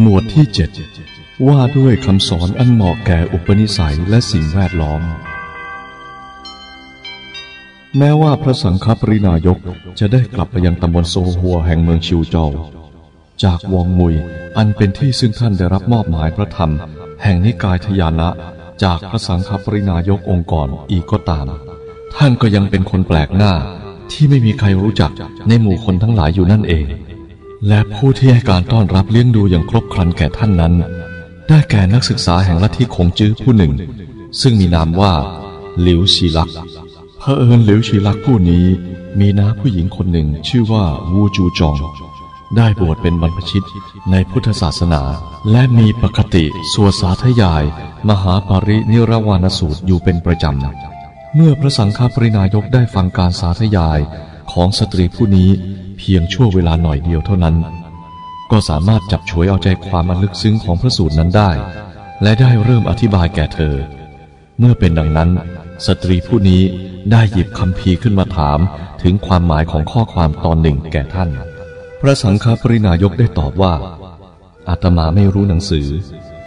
หมวดที่เจ็ดว่าด้วยคำสอนอันเหมาะแก่อุปนิสัยและสิ่งแวดล้อม แม้ว่าพระสังฆปรินายกจะได้กลับไปยังตำบลโซฮัวแห่งเมืองชิวเจาจากวองมุยอันเป็นที่ซึ่งท่านได้รับมอบหมายพระธรรม แห่งนิกายทยานะ จากพระสังฆปรินายกองค์ก่อนอีกก็ตาม ท่านก็ยังเป็นคนแปลกหน้าที่ไม่มีใครรู้จักในหมู่คนทั้งหลายอยู่นั่นเอง และผู้ที่ให้การต้อนรับเลี้ยงดูอย่างครบครันแก่ท่านนั้น ได้แก่นักศึกษาแห่งลัทธิคงจื้อผู้หนึ่ง ซึ่งมีนามว่า หลิวชีลักเผอิญหลิวชีลักผู้นี้ มีน้าผู้หญิงคนหนึ่งชื่อว่าวูจูจอง ได้บวชเป็นบรรพชิตในพุทธศาสนา และมีปกติสวดสาธยาย มหาปรินิรวานสูตรอยู่เป็นประจำเมื่อพระสังฆปรินายกได้ฟังการสาธยาย ของสตรีผู้นี้เพียงชั่วเวลาหน่อยเดียวเท่านั้น ก็สามารถจับฉวยเอาใจความอันลึกซึ้งของพระสูตรนั้นได้ และได้เริ่มอธิบายแก่เธอ เมื่อเป็นดังนั้น สตรีผู้นี้ได้หยิบคำพีขึ้นมาถามถึงความหมายของข้อความตอนหนึ่งแก่ท่าน พระสังฆปรินายกได้ตอบว่า อาตมาไม่รู้หนังสือ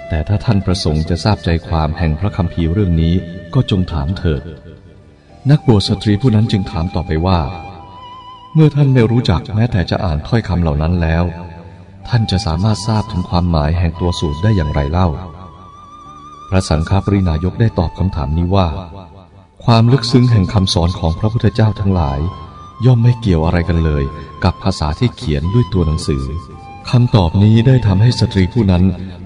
แต่ถ้าท่านประสงค์จะทราบใจความแห่งพระคัมภีเรื่องนี้ก็จงถามเถิด นักบวชสตรีผู้นั้นจึงถามต่อไปว่า เมื่อท่านไม่รู้จักแม้แต่จะอ่านถ้อยคำเหล่านั้นแล้ว ท่านจะสามารถทราบถึงความหมายแห่งตัวสูตรได้อย่างไรเล่า พระสังฆปรินายกได้ตอบคำถามนี้ว่า ความลึกซึ้งแห่งคำสอนของพระพุทธเจ้าทั้งหลาย ย่อมไม่เกี่ยวอะไรกันเลย กับภาษาที่เขียนด้วยตัวหนังสือคำตอบนี้ได้ทำให้สตรีผู้นั้น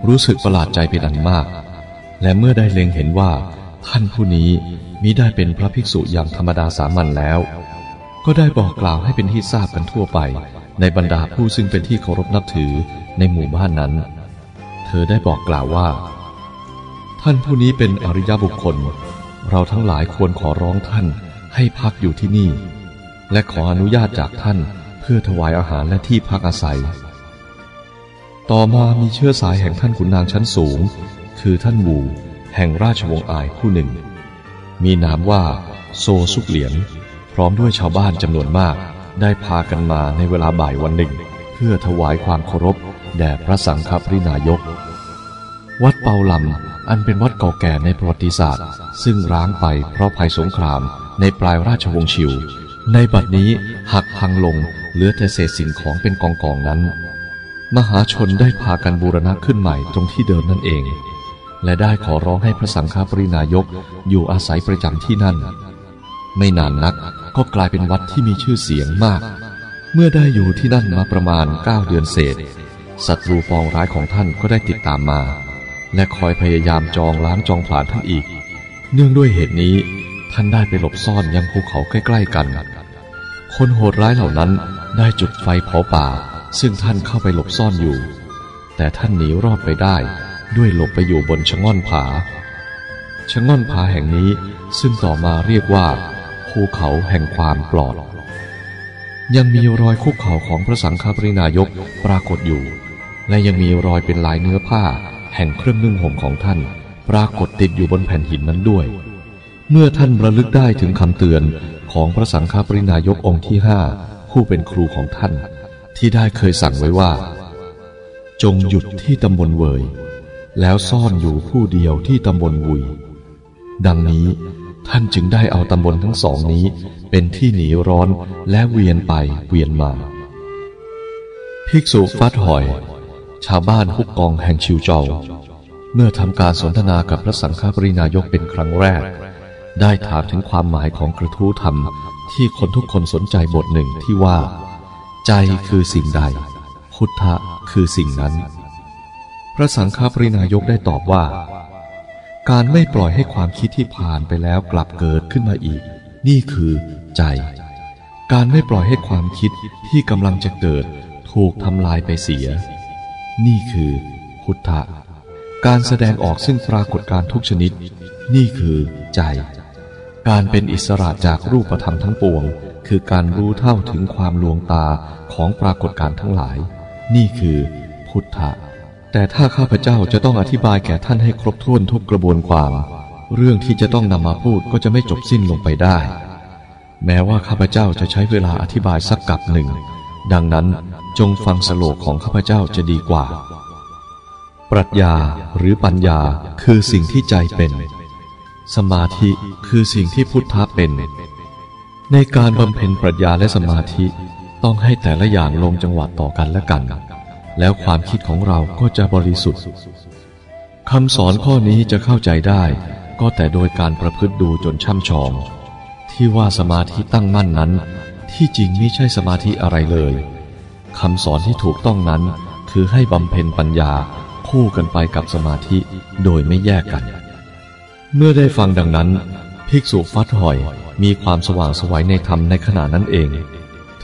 รู้สึกประหลาดใจเป็นอันมาก และเมื่อได้เล็งเห็นว่า ท่านผู้นี้มิได้เป็นพระภิกษุอย่างธรรมดาสามัญแล้ว ก็ได้บอกกล่าวให้เป็นที่ทราบกันทั่วไป ในบรรดาผู้ซึ่งเป็นที่เคารพนับถือในหมู่บ้านนั้น เธอได้บอกกล่าวว่า ท่านผู้นี้เป็นอริยบุคคล เราทั้งหลายควรขอร้องท่านให้พักอยู่ที่นี่ และขออนุญาตจากท่านเพื่อถวายอาหารและที่พักอาศัย ต่อมามีเชื้อสายแห่งท่านขุนนางชั้นสูง คือท่านหวูแห่งราชวงศ์อายผู้หนึ่ง มีนามว่าโซซุกเหลียน พร้อมด้วยชาวบ้านจำนวนมาก ได้พากันมาในเวลาบ่ายวันหนึ่ง เพื่อถวายความเคารพแด่พระสังฆปรินายก วัดเปาลำอันเป็นวัดเก่าแก่ในประวัติศาสตร์ ซึ่งร้างไปเพราะภัยสงครามในปลายราชวงศ์ชิว ในบัดนี้หักพังลงเหลือแต่เศษสิ่งของเป็นกองกองๆนั้น มหาชนได้พากันบูรณะขึ้นใหม่ตรงที่เดิมนั่นเอง และได้ขอร้องให้พระสังฆปรินายกอยู่อาศัยประจำที่นั่น ไม่นานนักก็กลายเป็นวัดที่มีชื่อเสียงมาก เมื่อได้อยู่ที่นั่นมาประมาณ 9 เดือนเศษศัตรูปองร้ายของท่านก็ได้ติดตามมา และคอยพยายามจองล้างจองผลาญท่านอีก เนื่องด้วยเหตุนี้ท่านได้ไปหลบซ่อนยังภูเขาใกล้ ๆกัน คนโหดร้ายเหล่านั้นได้จุดไฟเผาป่า ซึ่งท่านเข้าไปหลบซ่อนอยู่ แต่ท่านหนีรอดไปได้ด้วยหลบไปอยู่บนชะง่อนผาชะง่อนผาแห่งนี้ซึ่งต่อมาเรียกว่า ภูเขาแห่งความปลอด ยังมีรอยคุกเข่าของพระสังฆปรินายกปรากฏอยู่ และยังมีรอยเป็นลายเนื้อผ้า แห่งเครื่องนุ่งห่มของท่าน ปรากฏติดอยู่บนแผ่นหินนั้นด้วย เมื่อท่านระลึกได้ถึงคำเตือนของพระสังฆปรินายกองค์ที่ห้าผู้เป็นครูของท่าน ที่ได้เคยสั่งไว้ว่า จงหยุดที่ตำบลเวย แล้วซ่อนอยู่ผู้เดียวที่ตำบลวุย ดังนี้ ท่านจึงได้เอาตำบลทั้งสองนี้ เป็นที่หนีร้อนและเวียนไปเวียนมา ภิกษุฟัดหอย ชาวบ้านฮุกกองแห่งชิวเจาเมื่อทำการสนทนากับพระสังฆปรินายกเป็นครั้งแรก ได้ถามถึงความหมายของกระทู้ธรรม ที่คนทุกคนสนใจบทหนึ่งที่ว่า ใจคือสิ่งใด พุทธะคือสิ่งนั้น พระสังฆปรินายกได้ตอบว่า การไม่ปล่อยให้ความคิดที่ผ่านไปแล้วกลับเกิดขึ้นมาอีก นี่คือใจ การไม่ปล่อยให้ความคิดที่กำลังจะเกิด ถูกทำลายไปเสีย นี่คือ พุทธะการแสดงออกซึ่งปรากฏการทุกชนิด นี่คือใจ การเป็นอิสระจากรูปธรรมทั้งปวง คือการรู้เท่าถึงความลวงตาของปรากฏการทั้งหลาย นี่คือ พุทธะ แต่ถ้าข้าพเจ้าจะต้องอธิบายแก่ท่านให้ครบถ้วนทุกกระบวนความ เรื่องที่จะต้องนำมาพูดก็จะไม่จบสิ้นลงไปได้ แม้ว่าข้าพเจ้าจะใช้เวลาอธิบายสักกับหนึ่ง ดังนั้นจงฟังสโลกของข้าพเจ้าจะดีกว่า ปรัชญาหรือปัญญาคือสิ่งที่ใจเป็น สมาธิคือสิ่งที่พุทธะเป็น ในการบำเพ็ญปรัชญาและสมาธิต้องให้แต่ละอย่างลงจังหวะต่อกันและกัน แล้วความคิดของเราก็จะบริสุทธิ์คำสอนข้อนี้จะเข้าใจได้ ก็แต่โดยการประพฤติดูจนช่ำชอง ที่ว่าสมาธิตั้งมั่นนั้น ที่จริงไม่ใช่สมาธิอะไรเลยคำสอนที่ถูกต้องนั้น คือให้บำเพ็ญปัญญาคู่กันไปกับสมาธิโดยไม่แยกกัน เมื่อได้ฟังดังนั้น ภิกษุฟัดหอยมีความสว่างสวัยในธรรมในขณะนั้นเอง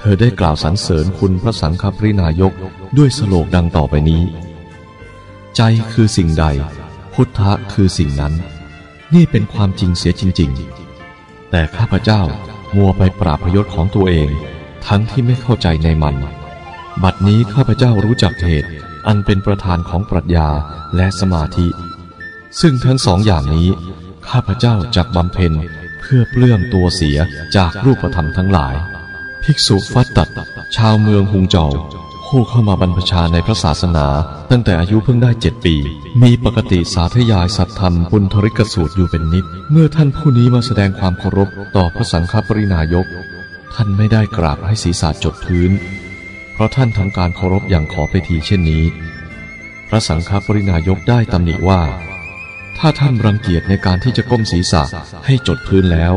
เธอได้กล่าวสรรเสริญคุณพระสังฆปรินายกด้วยสโลกดังต่อไปนี้ ใจคือสิ่งใด พุทธะคือสิ่งนั้น นี่เป็นความจริงเสียจริง ๆ แต่ข้าพเจ้ามัวไปปราบพยศของตัวเอง ทั้งที่ไม่เข้าใจในมัน บัดนี้ข้าพเจ้ารู้จักเหตุอันเป็นประธานของปรัชญาและสมาธิ ซึ่งทั้งสองอย่างนี้ ข้าพเจ้าจักบำเพ็ญเพื่อเปลื้องตัวเสียจากรูปธรรมทั้งหลาย ภิกษุฟัตตัด ชาวเมืองฮุงเจาผู้เข้ามาบรรพชาในพระศาสนา ตั้งแต่อายุเพิ่งได้เจ็ดปี มีปกติสาธยายสัตธรรมบุญทริกสูตรอยู่เป็นนิด เมื่อท่านผู้นี้มาแสดงความเคารพต่อพระสังฆปรินายก ท่านไม่ได้กราบให้ศีรษะจดพื้น เพราะท่านทำการเคารพอย่างขอไปทีเช่นนี้ พระสังฆปรินายกได้ตำหนิว่า ถ้าท่านรังเกียจในการที่จะก้มศีรษะให้จดพื้นแล้ว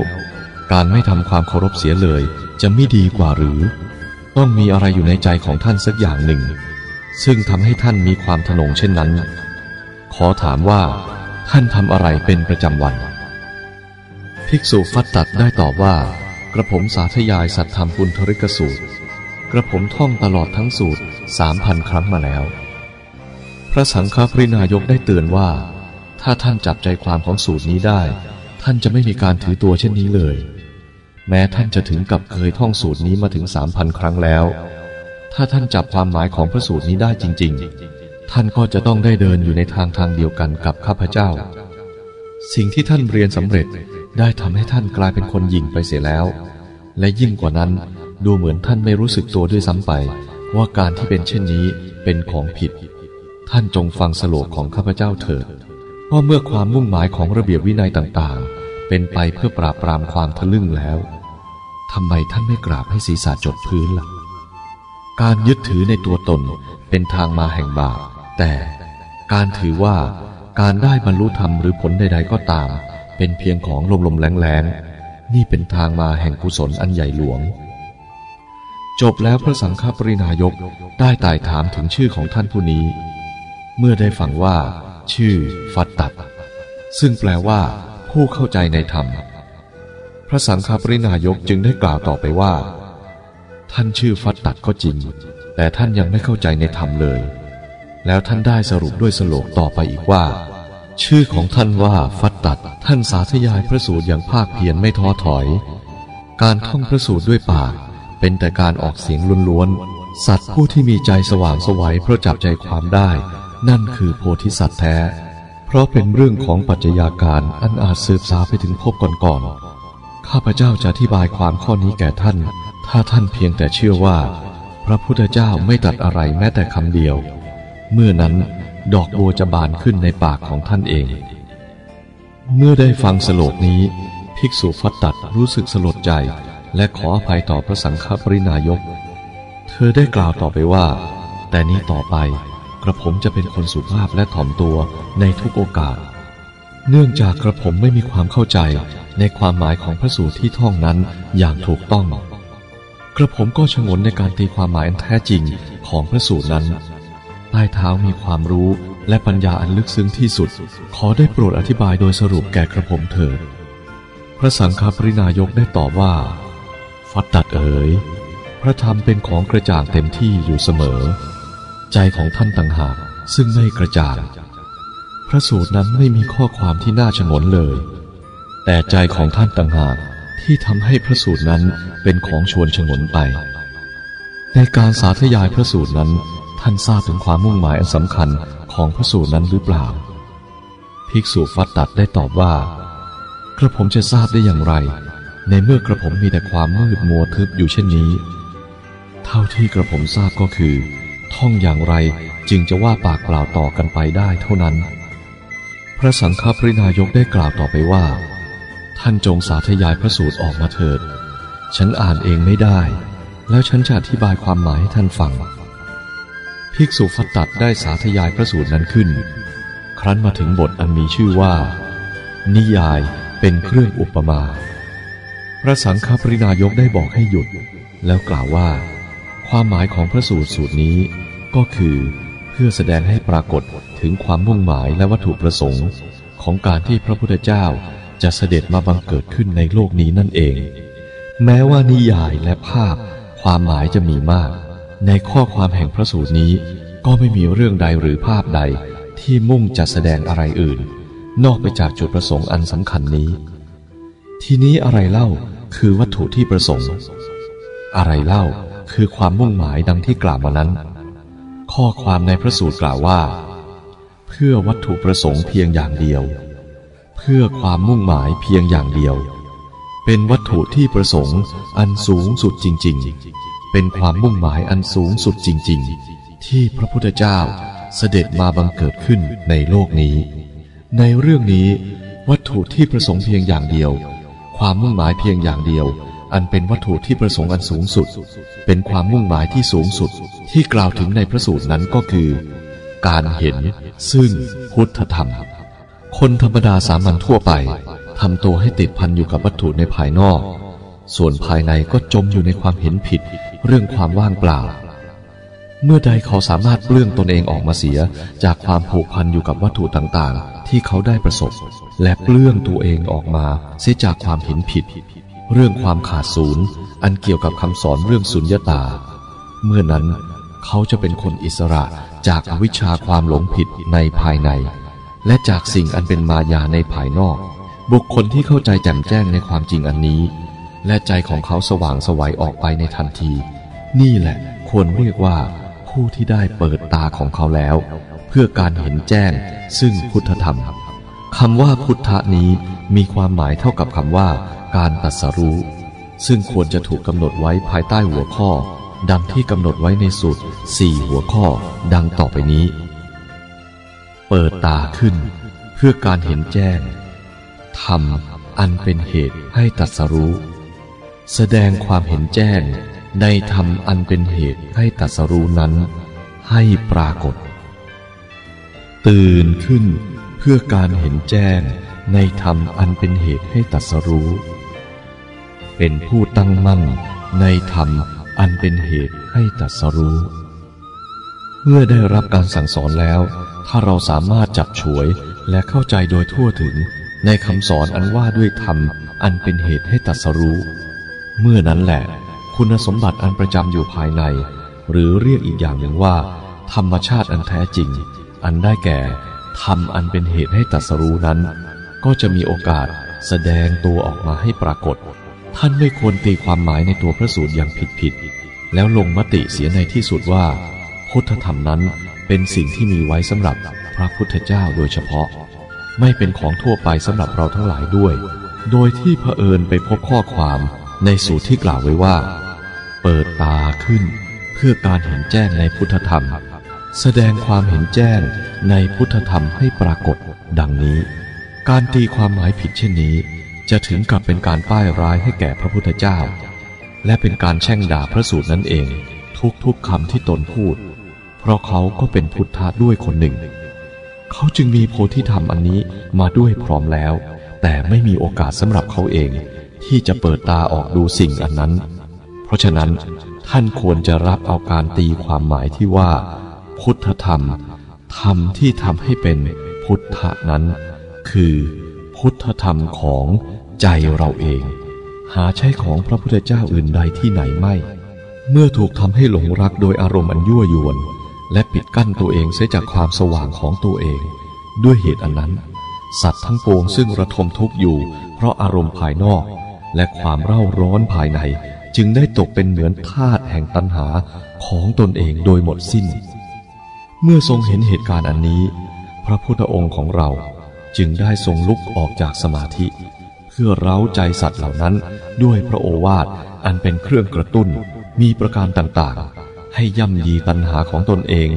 การไม่ทำความเคารพเสียเลย จะไม่ดีกว่าหรือ ต้องมีอะไรอยู่ในใจของท่านสักอย่างหนึ่ง ซึ่งทำให้ท่านมีความทนงเช่นนั้น ขอถามว่า ท่านทำอะไรเป็นประจำวัน ภิกษุฟัดตัดได้ตอบว่า กระผมสาธยายสัตธรรมปุณธริกสูตร กระผมท่องตลอดทั้งสูตรสามพันครั้งมาแล้ว พระสังฆปรินายกได้เตือนว่า ถ้าท่านจับใจความของสูตรนี้ได้ ท่านจะไม่มีการถือตัวเช่นนี้เลย แม้ท่านจะถึงกับเคยท่องสูตรนี้มาถึงสามพันครั้งแล้ว ถ้าท่านจับความหมายของพระสูตรนี้ได้จริง ๆ ท่านก็จะต้องได้เดินอยู่ในทางทางเดียวกันกับข้าพเจ้า สิ่งที่ท่านเรียนสำเร็จได้ทำให้ท่านกลายเป็นคนหยิ่งไปเสียแล้ว และยิ่งกว่านั้นดูเหมือนท่านไม่รู้สึกตัวด้วยซ้ำไป ว่าการที่เป็นเช่นนี้เป็นของผิด ท่านจงฟังสโลกของข้าพเจ้าเถิดเพราะเมื่อความมุ่งหมายของระเบียบวินัยต่างๆ เป็นไปเพื่อปราบปรามความทะลึ่งแล้วทำไมท่านไม่กราบให้ศีรษะจดพื้นละ่ะ การยึดถือในตัวตนเป็นทางมาแห่งบาป แต่การถือว่าการได้บรรลุธรรมหรือผลใดๆก็ตาม เป็นเพียงของลมๆแรงๆ นี่เป็นทางมาแห่งกุศลอันใหญ่หลวง จบแล้วพระสังฆปรินายกได้ไต่ถามถึงชื่อของท่านผู้นี้ เมื่อได้ฟังว่า ชื่อ ฟัตตัด ซึ่งแปลว่า ผู้เข้าใจในธรรม พระสังฆปรินายกจึงได้กล่าวต่อไปว่า ท่านชื่อฟัตตัดก็จริง แต่ท่านยังไม่เข้าใจในธรรมเลย แล้วท่านได้สรุปด้วยสโลกต่อไปอีกว่า ชื่อของท่านว่าฟัตตัด ท่านสาธยายพระสูตรอย่างภาคเพียรไม่ท้อถอย การท่องพระสูตรด้วยปาก เป็นแต่การออกเสียงล้วนๆสัตว์ผู้ที่มีใจสว่างสวัยเพราะจับใจความได้ นั่นคือโพธิสัตว์แท้ ราะเป็นเรื่องของปัจจัยาการอันอาจสืบสาไปถึงพบก่อนๆ ข้าพเจ้าจะอธิบายความข้อนี้แก่ท่าน ถ้าท่านเพียงแต่เชื่อว่า พระพุทธเจ้าไม่ตัดอะไรแม้แต่คำเดียว เมื่อนั้นดอกบัวจะบานขึ้นในปากของท่านเอง เมื่อได้ฟังสโลกนี้ ภิกษุฟัตตัดรู้สึกสลดใจ และขออภัยต่อพระสังฆปรินายก เธอได้กล่าวต่อไปว่า แต่นี้ต่อไป กระผมจะเป็นคนสุภาพและถ่อมตัวในทุกโอกาส เนื่องจากกระผมไม่มีความเข้าใจในความหมายของพระสูตรที่ท่องนั้นอย่างถูกต้อง กระผมก็ชงนในการตีความหมายอันแท้จริงของพระสูตรนั้น ใต้เท้ามีความรู้และปัญญาอันลึกซึ้งที่สุด ขอได้โปรดอธิบายโดยสรุปแก่กระผมเถิด พระสังฆปรินายกได้ตอบว่า ฟัดตัดเอ๋ย พระธรรมเป็นของกระจ่างเต็มที่อยู่เสมอ ใจของท่านต่างหากซึ่งไม่กระจ่าง พระสูตรนั้นไม่มีข้อความที่น่าชงนเลย แต่ใจของท่านต่างหากที่ทำให้พระสูตรนั้นเป็นของชวนชงนไป ในการสาธยายพระสูตรนั้น ท่านทราบถึงความมุ่งหมายอันสำคัญของพระสูตรนั้นหรือเปล่า ภิกษุฟัดตัดได้ตอบว่า กระผมจะทราบได้อย่างไร ในเมื่อกระผมมีแต่ความมืดมัวทึบอยู่เช่นนี้ เท่าที่กระผมทราบก็คือ ท่องอย่างไรจึงจะว่าปากเปล่าต่อกันไปได้เท่านั้น พระสังฆปรินายกได้กล่าวต่อไปว่า ท่านจงสาธยายพระสูตรออกมาเถิด ฉันอ่านเองไม่ได้ แล้วฉันจะอธิบายความหมายให้ท่านฟัง ภิกษุฟัตตัดได้สาธยายพระสูตรนั้นขึ้น ครั้นมาถึงบทอันมีชื่อว่า นิยายเป็นเครื่องอุปมา พระสังฆปรินายกได้บอกให้หยุด แล้วกล่าวว่า ความหมายของพระสูตรสูตรนี้ก็คือ เพื่อแสดงให้ปรากฏถึงความมุ่งหมายและวัตถุประสงค์ ของการที่พระพุทธเจ้าจะเสด็จมาบังเกิดขึ้นในโลกนี้นั่นเอง แม้ว่านิยายและภาพ ความหมายจะมีมาก ในข้อความแห่งพระสูตรนี้ ก็ไม่มีเรื่องใดหรือภาพใดที่มุ่งจะแสดงอะไรอื่น นอกไปจากจุดประสงค์อันสำคัญนี้ ทีนี้อะไรเล่าคือวัตถุที่ประสงค์ อะไรเล่า คือความมุ่งหมายดังที่กล่าวมานั้น ข้อความในพระสูตรกล่าวว่า เพื่อวัตถุประสงค์เพียงอย่างเดียว เพื่อความมุ่งหมายเพียงอย่างเดียว เป็นวัตถุที่ประสงค์อันสูงสุดจริง ๆ เป็นความมุ่งหมายอันสูงสุดจริง ๆ ที่พระพุทธเจ้าเสด็จมาบังเกิดขึ้นในโลกนี้ ในเรื่องนี้ วัตถุที่ประสงค์เพียงอย่างเดียว ความมุ่งหมายเพียงอย่างเดียว อันเป็นวัตถุที่ประสงค์อันสูงสุด เป็นความมุ่งหมายที่สูงสุดที่กล่าวถึงในพระสูตรนั้นก็คือ การเห็นซึ่งพุทธธรรม คนธรรมดาสามัญทั่วไปทำตัวให้ติดพันอยู่กับวัตถุในภายนอก ส่วนภายในก็จมอยู่ในความเห็นผิด เรื่องความว่างเปล่า เมื่อใดเขาสามารถเปลื้องตนเองออกมาเสียจากความผูกพันอยู่กับวัตถุต่างๆ ที่เขาได้ประสบ และเปลื้องตัวเองออกมาเสียจากความเห็นผิด เรื่องความขาดศูนย์อันเกี่ยวกับคำสอนเรื่องสุญญตา เมื่อนั้นเขาจะเป็นคนอิสระจากอวิชชาความหลงผิดในภายใน และจากสิ่งอันเป็นมายาในภายนอก บุคคลที่เข้าใจแจ่มแจ้งในความจริงอันนี้ และใจของเขาสว่างสวัยออกไปในทันที นี่แหละควรเรียกว่า ผู้ที่ได้เปิดตาของเขาแล้ว เพื่อการเห็นแจ้ง ซึ่งพุทธธรรมคำว่าพุทธะนี้มีความหมายเท่ากับคำว่า การตัดสรู้ ซึ่งควรจะถูกกำหนดไว้ภายใต้หัวข้อ ดังที่กำหนดไว้ในสูตรสี่หัวข้อ ดังต่อไปนี้ เปิดตาขึ้น เพื่อการเห็นแจ้งธรรมอันเป็นเหตุให้ตัดสรู้ แสดงความเห็นแจ้งในธรรมอันเป็นเหตุให้ตัดสรู้นั้น ให้ปรากฏ ตื่นขึ้นเพื่อการเห็นแจ้งในธรรมอันเป็นเหตุให้ตัดสรู้ เป็นผู้ตั้งมั่นในธรรมอันเป็นเหตุให้ตัดสรู้ เมื่อได้รับการสั่งสอนแล้ว ถ้าเราสามารถจับฉวยและเข้าใจโดยทั่วถึงในคำสอนอันว่าด้วยธรรมอันเป็นเหตุให้ตัดสรู้ เมื่อนั้นแหละ คุณสมบัติอันประจำอยู่ภายใน หรือเรียกอีกอย่างหนึ่งว่า ธรรมชาติอันแท้จริง อันได้แก่ธรรมอันเป็นเหตุให้ตัดสรู้นั้น ก็จะมีโอกาสแสดงตัวออกมาให้ปรากฏ ท่านไม่ควรตีความหมายในตัวพระสูตรอย่างผิดๆ แล้วลงมติเสียในที่สุดว่า พุทธธรรมนั้นเป็นสิ่งที่มีไว้สำหรับพระพุทธเจ้าโดยเฉพาะ ไม่เป็นของทั่วไปสำหรับเราทั้งหลายด้วย โดยที่เผอิญไปพบข้อความในสูตรที่กล่าวไว้ว่า เปิดตาขึ้น เพื่อการเห็นแจ้งในพุทธธรรม แสดงความเห็นแจ้งในพุทธธรรมให้ปรากฏ ดังนี้ การตีความหมายผิดเช่นนี้ จะถึงกับเป็นการป้ายร้ายให้แก่พระพุทธเจ้า และเป็นการแช่งด่าพระสูตรนั่นเอง ทุกๆคำที่ตนพูด เพราะเขาก็เป็นพุทธะด้วยคนหนึ่ง เขาจึงมีโพธิธรรมอันนี้มาด้วยพร้อมแล้ว แต่ไม่มีโอกาสสำหรับเขาเอง ที่จะเปิดตาออกดูสิ่งอันนั้น เพราะฉะนั้นท่านควรจะรับเอาการตีความหมายที่ว่า พุทธธรรมธรรมที่ทำให้เป็นพุทธะนั้น คือพุทธธรรมของ ใจเราเอง หาใช่ของพระพุทธเจ้าอื่นใดที่ไหนไม่ เมื่อถูกทำให้หลงรักโดยอารมณ์อันยั่วยวน และปิดกั้นตัวเองเสียจากความสว่างของตัวเอง ด้วยเหตุอันนั้น สัตว์ทั้งปวงซึ่งระทมทุกข์อยู่ เพราะอารมณ์ภายนอก และความเร่าร้อนภายใน จึงได้ตกเป็นเหมือนทาตแห่งตัณหาของตนเองโดยหมดสิ้น เมื่อทรงเห็นเหตุการณ์อันนี้ พระพุทธองค์ของเราจึงได้ทรงลุกออกจากสมาธิ เพื่อเร้าใจสัตว์เหล่านั้นด้วยพระโอวาทอันเป็นเครื่องกระตุ้น มีประการต่างๆ ให้ย่ำยีตัณหาของตนเอง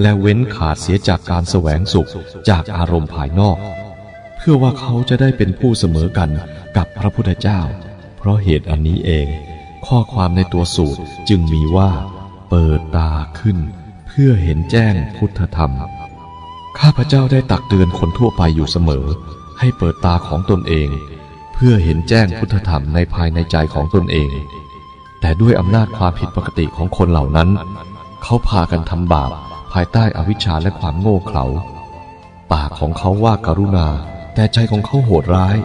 และเว้นขาดเสียจากการแสวงสุขจากอารมณ์ภายนอก เพื่อว่าเขาจะได้เป็นผู้เสมอกันกับพระพุทธเจ้า เพราะเหตุอันนี้เอง ข้อความในตัวสูตรจึงมีว่า เปิดตาขึ้น เพื่อเห็นแจ้งพุทธธรรม ข้าพเจ้าได้ตักเตือนคนทั่วไปอยู่เสมอ ให้เปิดตาของตนเอง เพื่อเห็นแจ้งพุทธธรรมในภายในใจของตนเอง แต่ด้วยอำนาจความผิดปกติของคนเหล่านั้น เขาพากันทำบาปภายใต้อวิชชาและความโง่เขลา ปากของเขาว่าการุณา แต่ใจของเขาโหดร้าย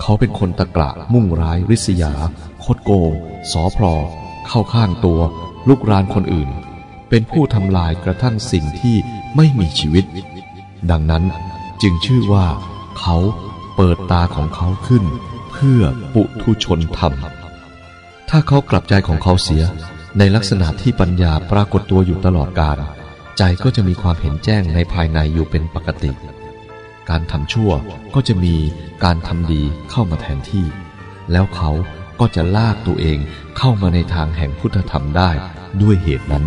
เขาเป็นคนตะกระมุ่งร้าย ริษยา คดโกงสอพลอเข้าข้างตัว ลุกรานคนอื่น เป็นผู้ทำลายกระทั่งสิ่งที่ไม่มีชีวิต ดังนั้นจึงชื่อว่า เขา เปิดตาของเขาขึ้น เพื่อปุถุชนธรรม ถ้าเขากลับใจของเขาเสียในลักษณะที่ปัญญาปรากฏตัวอยู่ตลอดกาลใจก็จะมีความเห็นแจ้งในภายในอยู่เป็นปกติ การทำชั่วก็จะมีการทำดีเข้ามาแทนที่ แล้วเขาก็จะลากตัวเองเข้ามาในทางแห่งพุทธธรรมได้ด้วยเหตุนั้น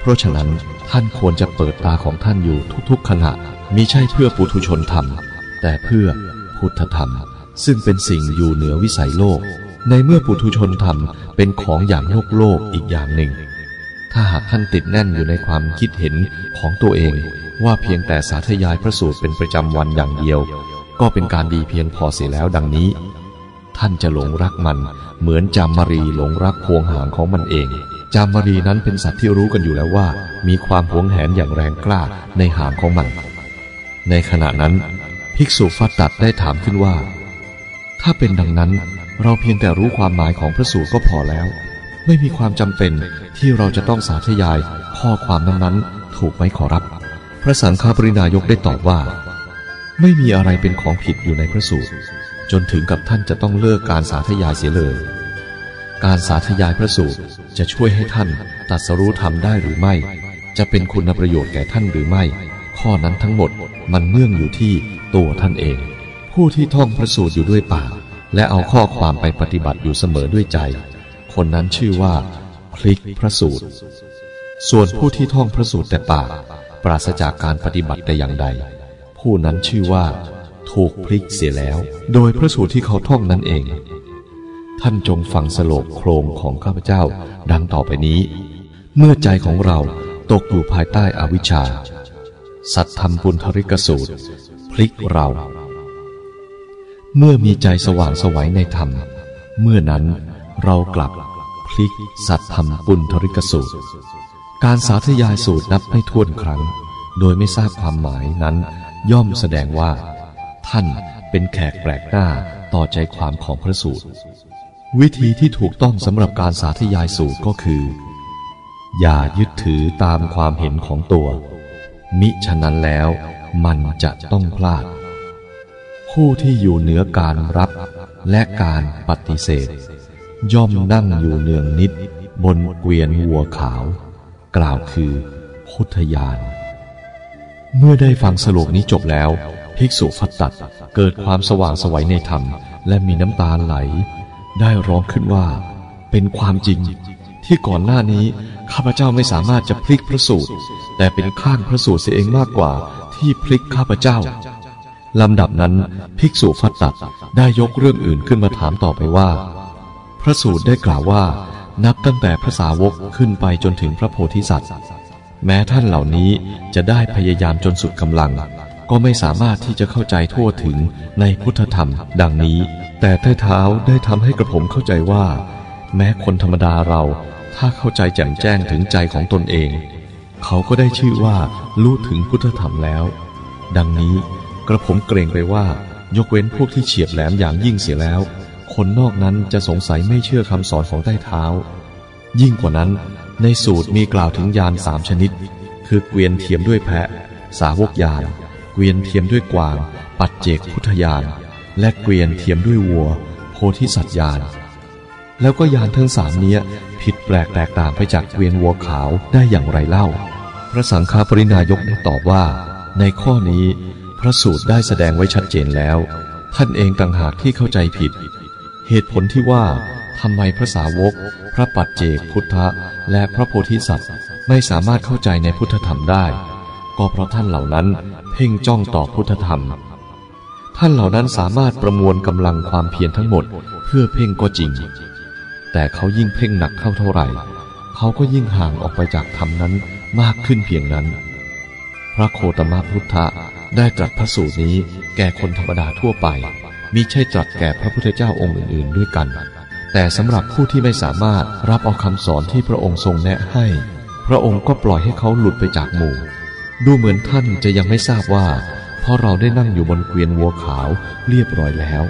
เพราะฉะนั้นท่านควรจะเปิดตาของท่านอยู่ทุกๆขณะมิใช่เพื่อปุถุชนธรรม แต่เพื่อ พุทธธรรม ซึ่งเป็นสิ่งอยู่เหนือวิสัยโลก ในเมื่อปุถุชนธรรมเป็นของอย่างโลกโลกอีกอย่างหนึ่ง ถ้าหากท่านติดแน่นอยู่ในความคิดเห็นของตัวเอง ว่าเพียงแต่สาธยายพระสูตรเป็นประจำวันอย่างเดียว ก็เป็นการดีเพียงพอเสียแล้วดังนี้ ท่านจะหลงรักมัน เหมือนจามมารีหลงรักพวงหางของมันเองจามมารีนั้นเป็นสัตว์ที่รู้กันอยู่แล้วว่า มีความหวงแหนอย่างแรงกล้าในหางของมัน ในขณะนั้น ภิกษุฟัดตัดได้ถามขึ้นว่า ถ้าเป็นดังนั้นเราเพียงแต่รู้ความหมายของพระสูตรก็พอแล้ว ไม่มีความจำเป็นที่เราจะต้องสาธยายข้อความนั้นๆ ถูกไหมขอรับ พระสังฆปรินายกได้ตอบว่า ไม่มีอะไรเป็นของผิดอยู่ในพระสูตร จนถึงกับท่านจะต้องเลิกการสาธยายเสียเลย การสาธยายพระสูตรจะช่วยให้ท่านตัดสรู้ธรรมได้หรือไม่ จะเป็นคุณประโยชน์แก่ท่านหรือไม่ ข้อนั้นทั้งหมดมันเนื่องอยู่ที่ตัวท่านเอง ผู้ที่ท่องพระสูตรอยู่ด้วยปาก และเอาข้อความไปปฏิบัติอยู่เสมอด้วยใจ คนนั้นชื่อว่า พลิกพระสูตร ส่วนผู้ที่ท่องพระสูตรแต่ปาก ปราศจากการปฏิบัติแต่อย่างใด ผู้นั้นชื่อว่า ถูกพลิกเสียแล้ว โดยพระสูตรที่เขาท่องนั่นเอง ท่านจงฟังสโลกโครงของข้าพเจ้าดังต่อไปนี้ เมื่อใจของเราตกอยู่ภายใต้อวิชชา สัตธรรมปุณธริกสูตร พลิกเรา เมื่อมีใจสว่างสวัยในธรรม เมื่อนั้นเรากลับพลิกสัตธรรมปุณธริกสูตร การสาธยายสูตรนับไม่ถ้วนครั้ง โดยไม่ทราบความหมายนั้นย่อมแสดงว่า ท่านเป็นแขกแปลกหน้าต่อใจความของพระสูตร วิธีที่ถูกต้องสำหรับการสาธยายสูตรก็คือ อย่ายึดถือตามความเห็นของตัว มิฉะนั้นแล้วมันจะต้องพลาด ผู้ที่อยู่เหนือการรับและการปฏิเสธ ย่อมนั่งอยู่เนืองนิด บนเกวียนวัวขาว กล่าวคือพุทธญาณเมื่อได้ฟังสโลกนี้จบแล้ว ภิกษุฟัตตัดเกิดความสว่างสวัยในธรรม และมีน้ำตาไหล ได้ร้องขึ้นว่า เป็นความจริง ที่ก่อนหน้านี้ข้าพเจ้าไม่สามารถจะพลิกพระสูตร แต่เป็นข้างพระสูตรเสียเองมากกว่าที่พลิกข้าพเจ้าลำดับนั้นภิกษุฟัตตัดได้ยกเรื่องอื่นขึ้นมาถามต่อไปว่า พระสูตรได้กล่าวว่า นับตั้งแต่พระสาวกขึ้นไปจนถึงพระโพธิสัตว์ แม้ท่านเหล่านี้จะได้พยายามจนสุดกำลัง ก็ไม่สามารถที่จะเข้าใจทั่วถึงในพุทธธรรม ดังนี้ แต่ใต้เท้าได้ทำให้กระผมเข้าใจว่า แม้คนธรรมดาเรา ถ้าเข้าใจแจ่มแจ้งถึงใจของตนเอง เขาก็ได้ชื่อว่ารู้ถึงพุทธธรรมแล้ว ดังนี้กระผมเกรงไปว่า ยกเว้นพวกที่เฉียบแหลมอย่างยิ่งเสียแล้ว คนนอกนั้นจะสงสัยไม่เชื่อคำสอนของใต้เท้า ยิ่งกว่านั้น ในสูตรมีกล่าวถึงยานสามชนิด คือเกวียนเทียมด้วยแพะ สาวกยาน เกวียนเทียมด้วยกวาง ปัจเจกพุทธยาน และเกวียนเทียมด้วยวัว โพธิสัตยาน แล้วก็ยานทั้งสามเนี้ย ผิดแปลกแตกต่างไปจากเกวียนวัวขาวได้อย่างไรเล่า พระสังฆปรินายกได้ตอบว่า ในข้อนี้พระสูตรได้แสดงไว้ชัดเจนแล้ว ท่านเองต่างหากที่เข้าใจผิด เหตุผลที่ว่าทำไมพระสาวก พระปัจเจกพุทธะ และพระโพธิสัตว์ไม่สามารถเข้าใจในพุทธธรรมได้ ก็เพราะท่านเหล่านั้นเพ่งจ้องต่อพุทธธรรม ท่านเหล่านั้นสามารถประมวลกำลังความเพียรทั้งหมด เพื่อเพ่งก็จริง แต่เขายิ่งเพ่งหนักเข้าเท่าไหร่ เขาก็ยิ่งห่างออกไปจากธรรมนั้นมากขึ้นเพียงนั้น พระโคตมพุทธะได้ตรัสพระสูตรนี้แก่คนธรรมดาทั่วไปมิใช่ตรัสแก่พระพุทธเจ้าองค์อื่น ๆ ด้วยกัน แต่สำหรับผู้ที่ไม่สามารถรับเอาคำสอนที่พระองค์ทรงแนะให้ พระองค์ก็ปล่อยให้เขาหลุดไปจากหมู่ ดูเหมือนท่านจะยังไม่ทราบว่า เพราะเราได้นั่งอยู่บนเกวียนวัวขาวเรียบร้อยแล้ว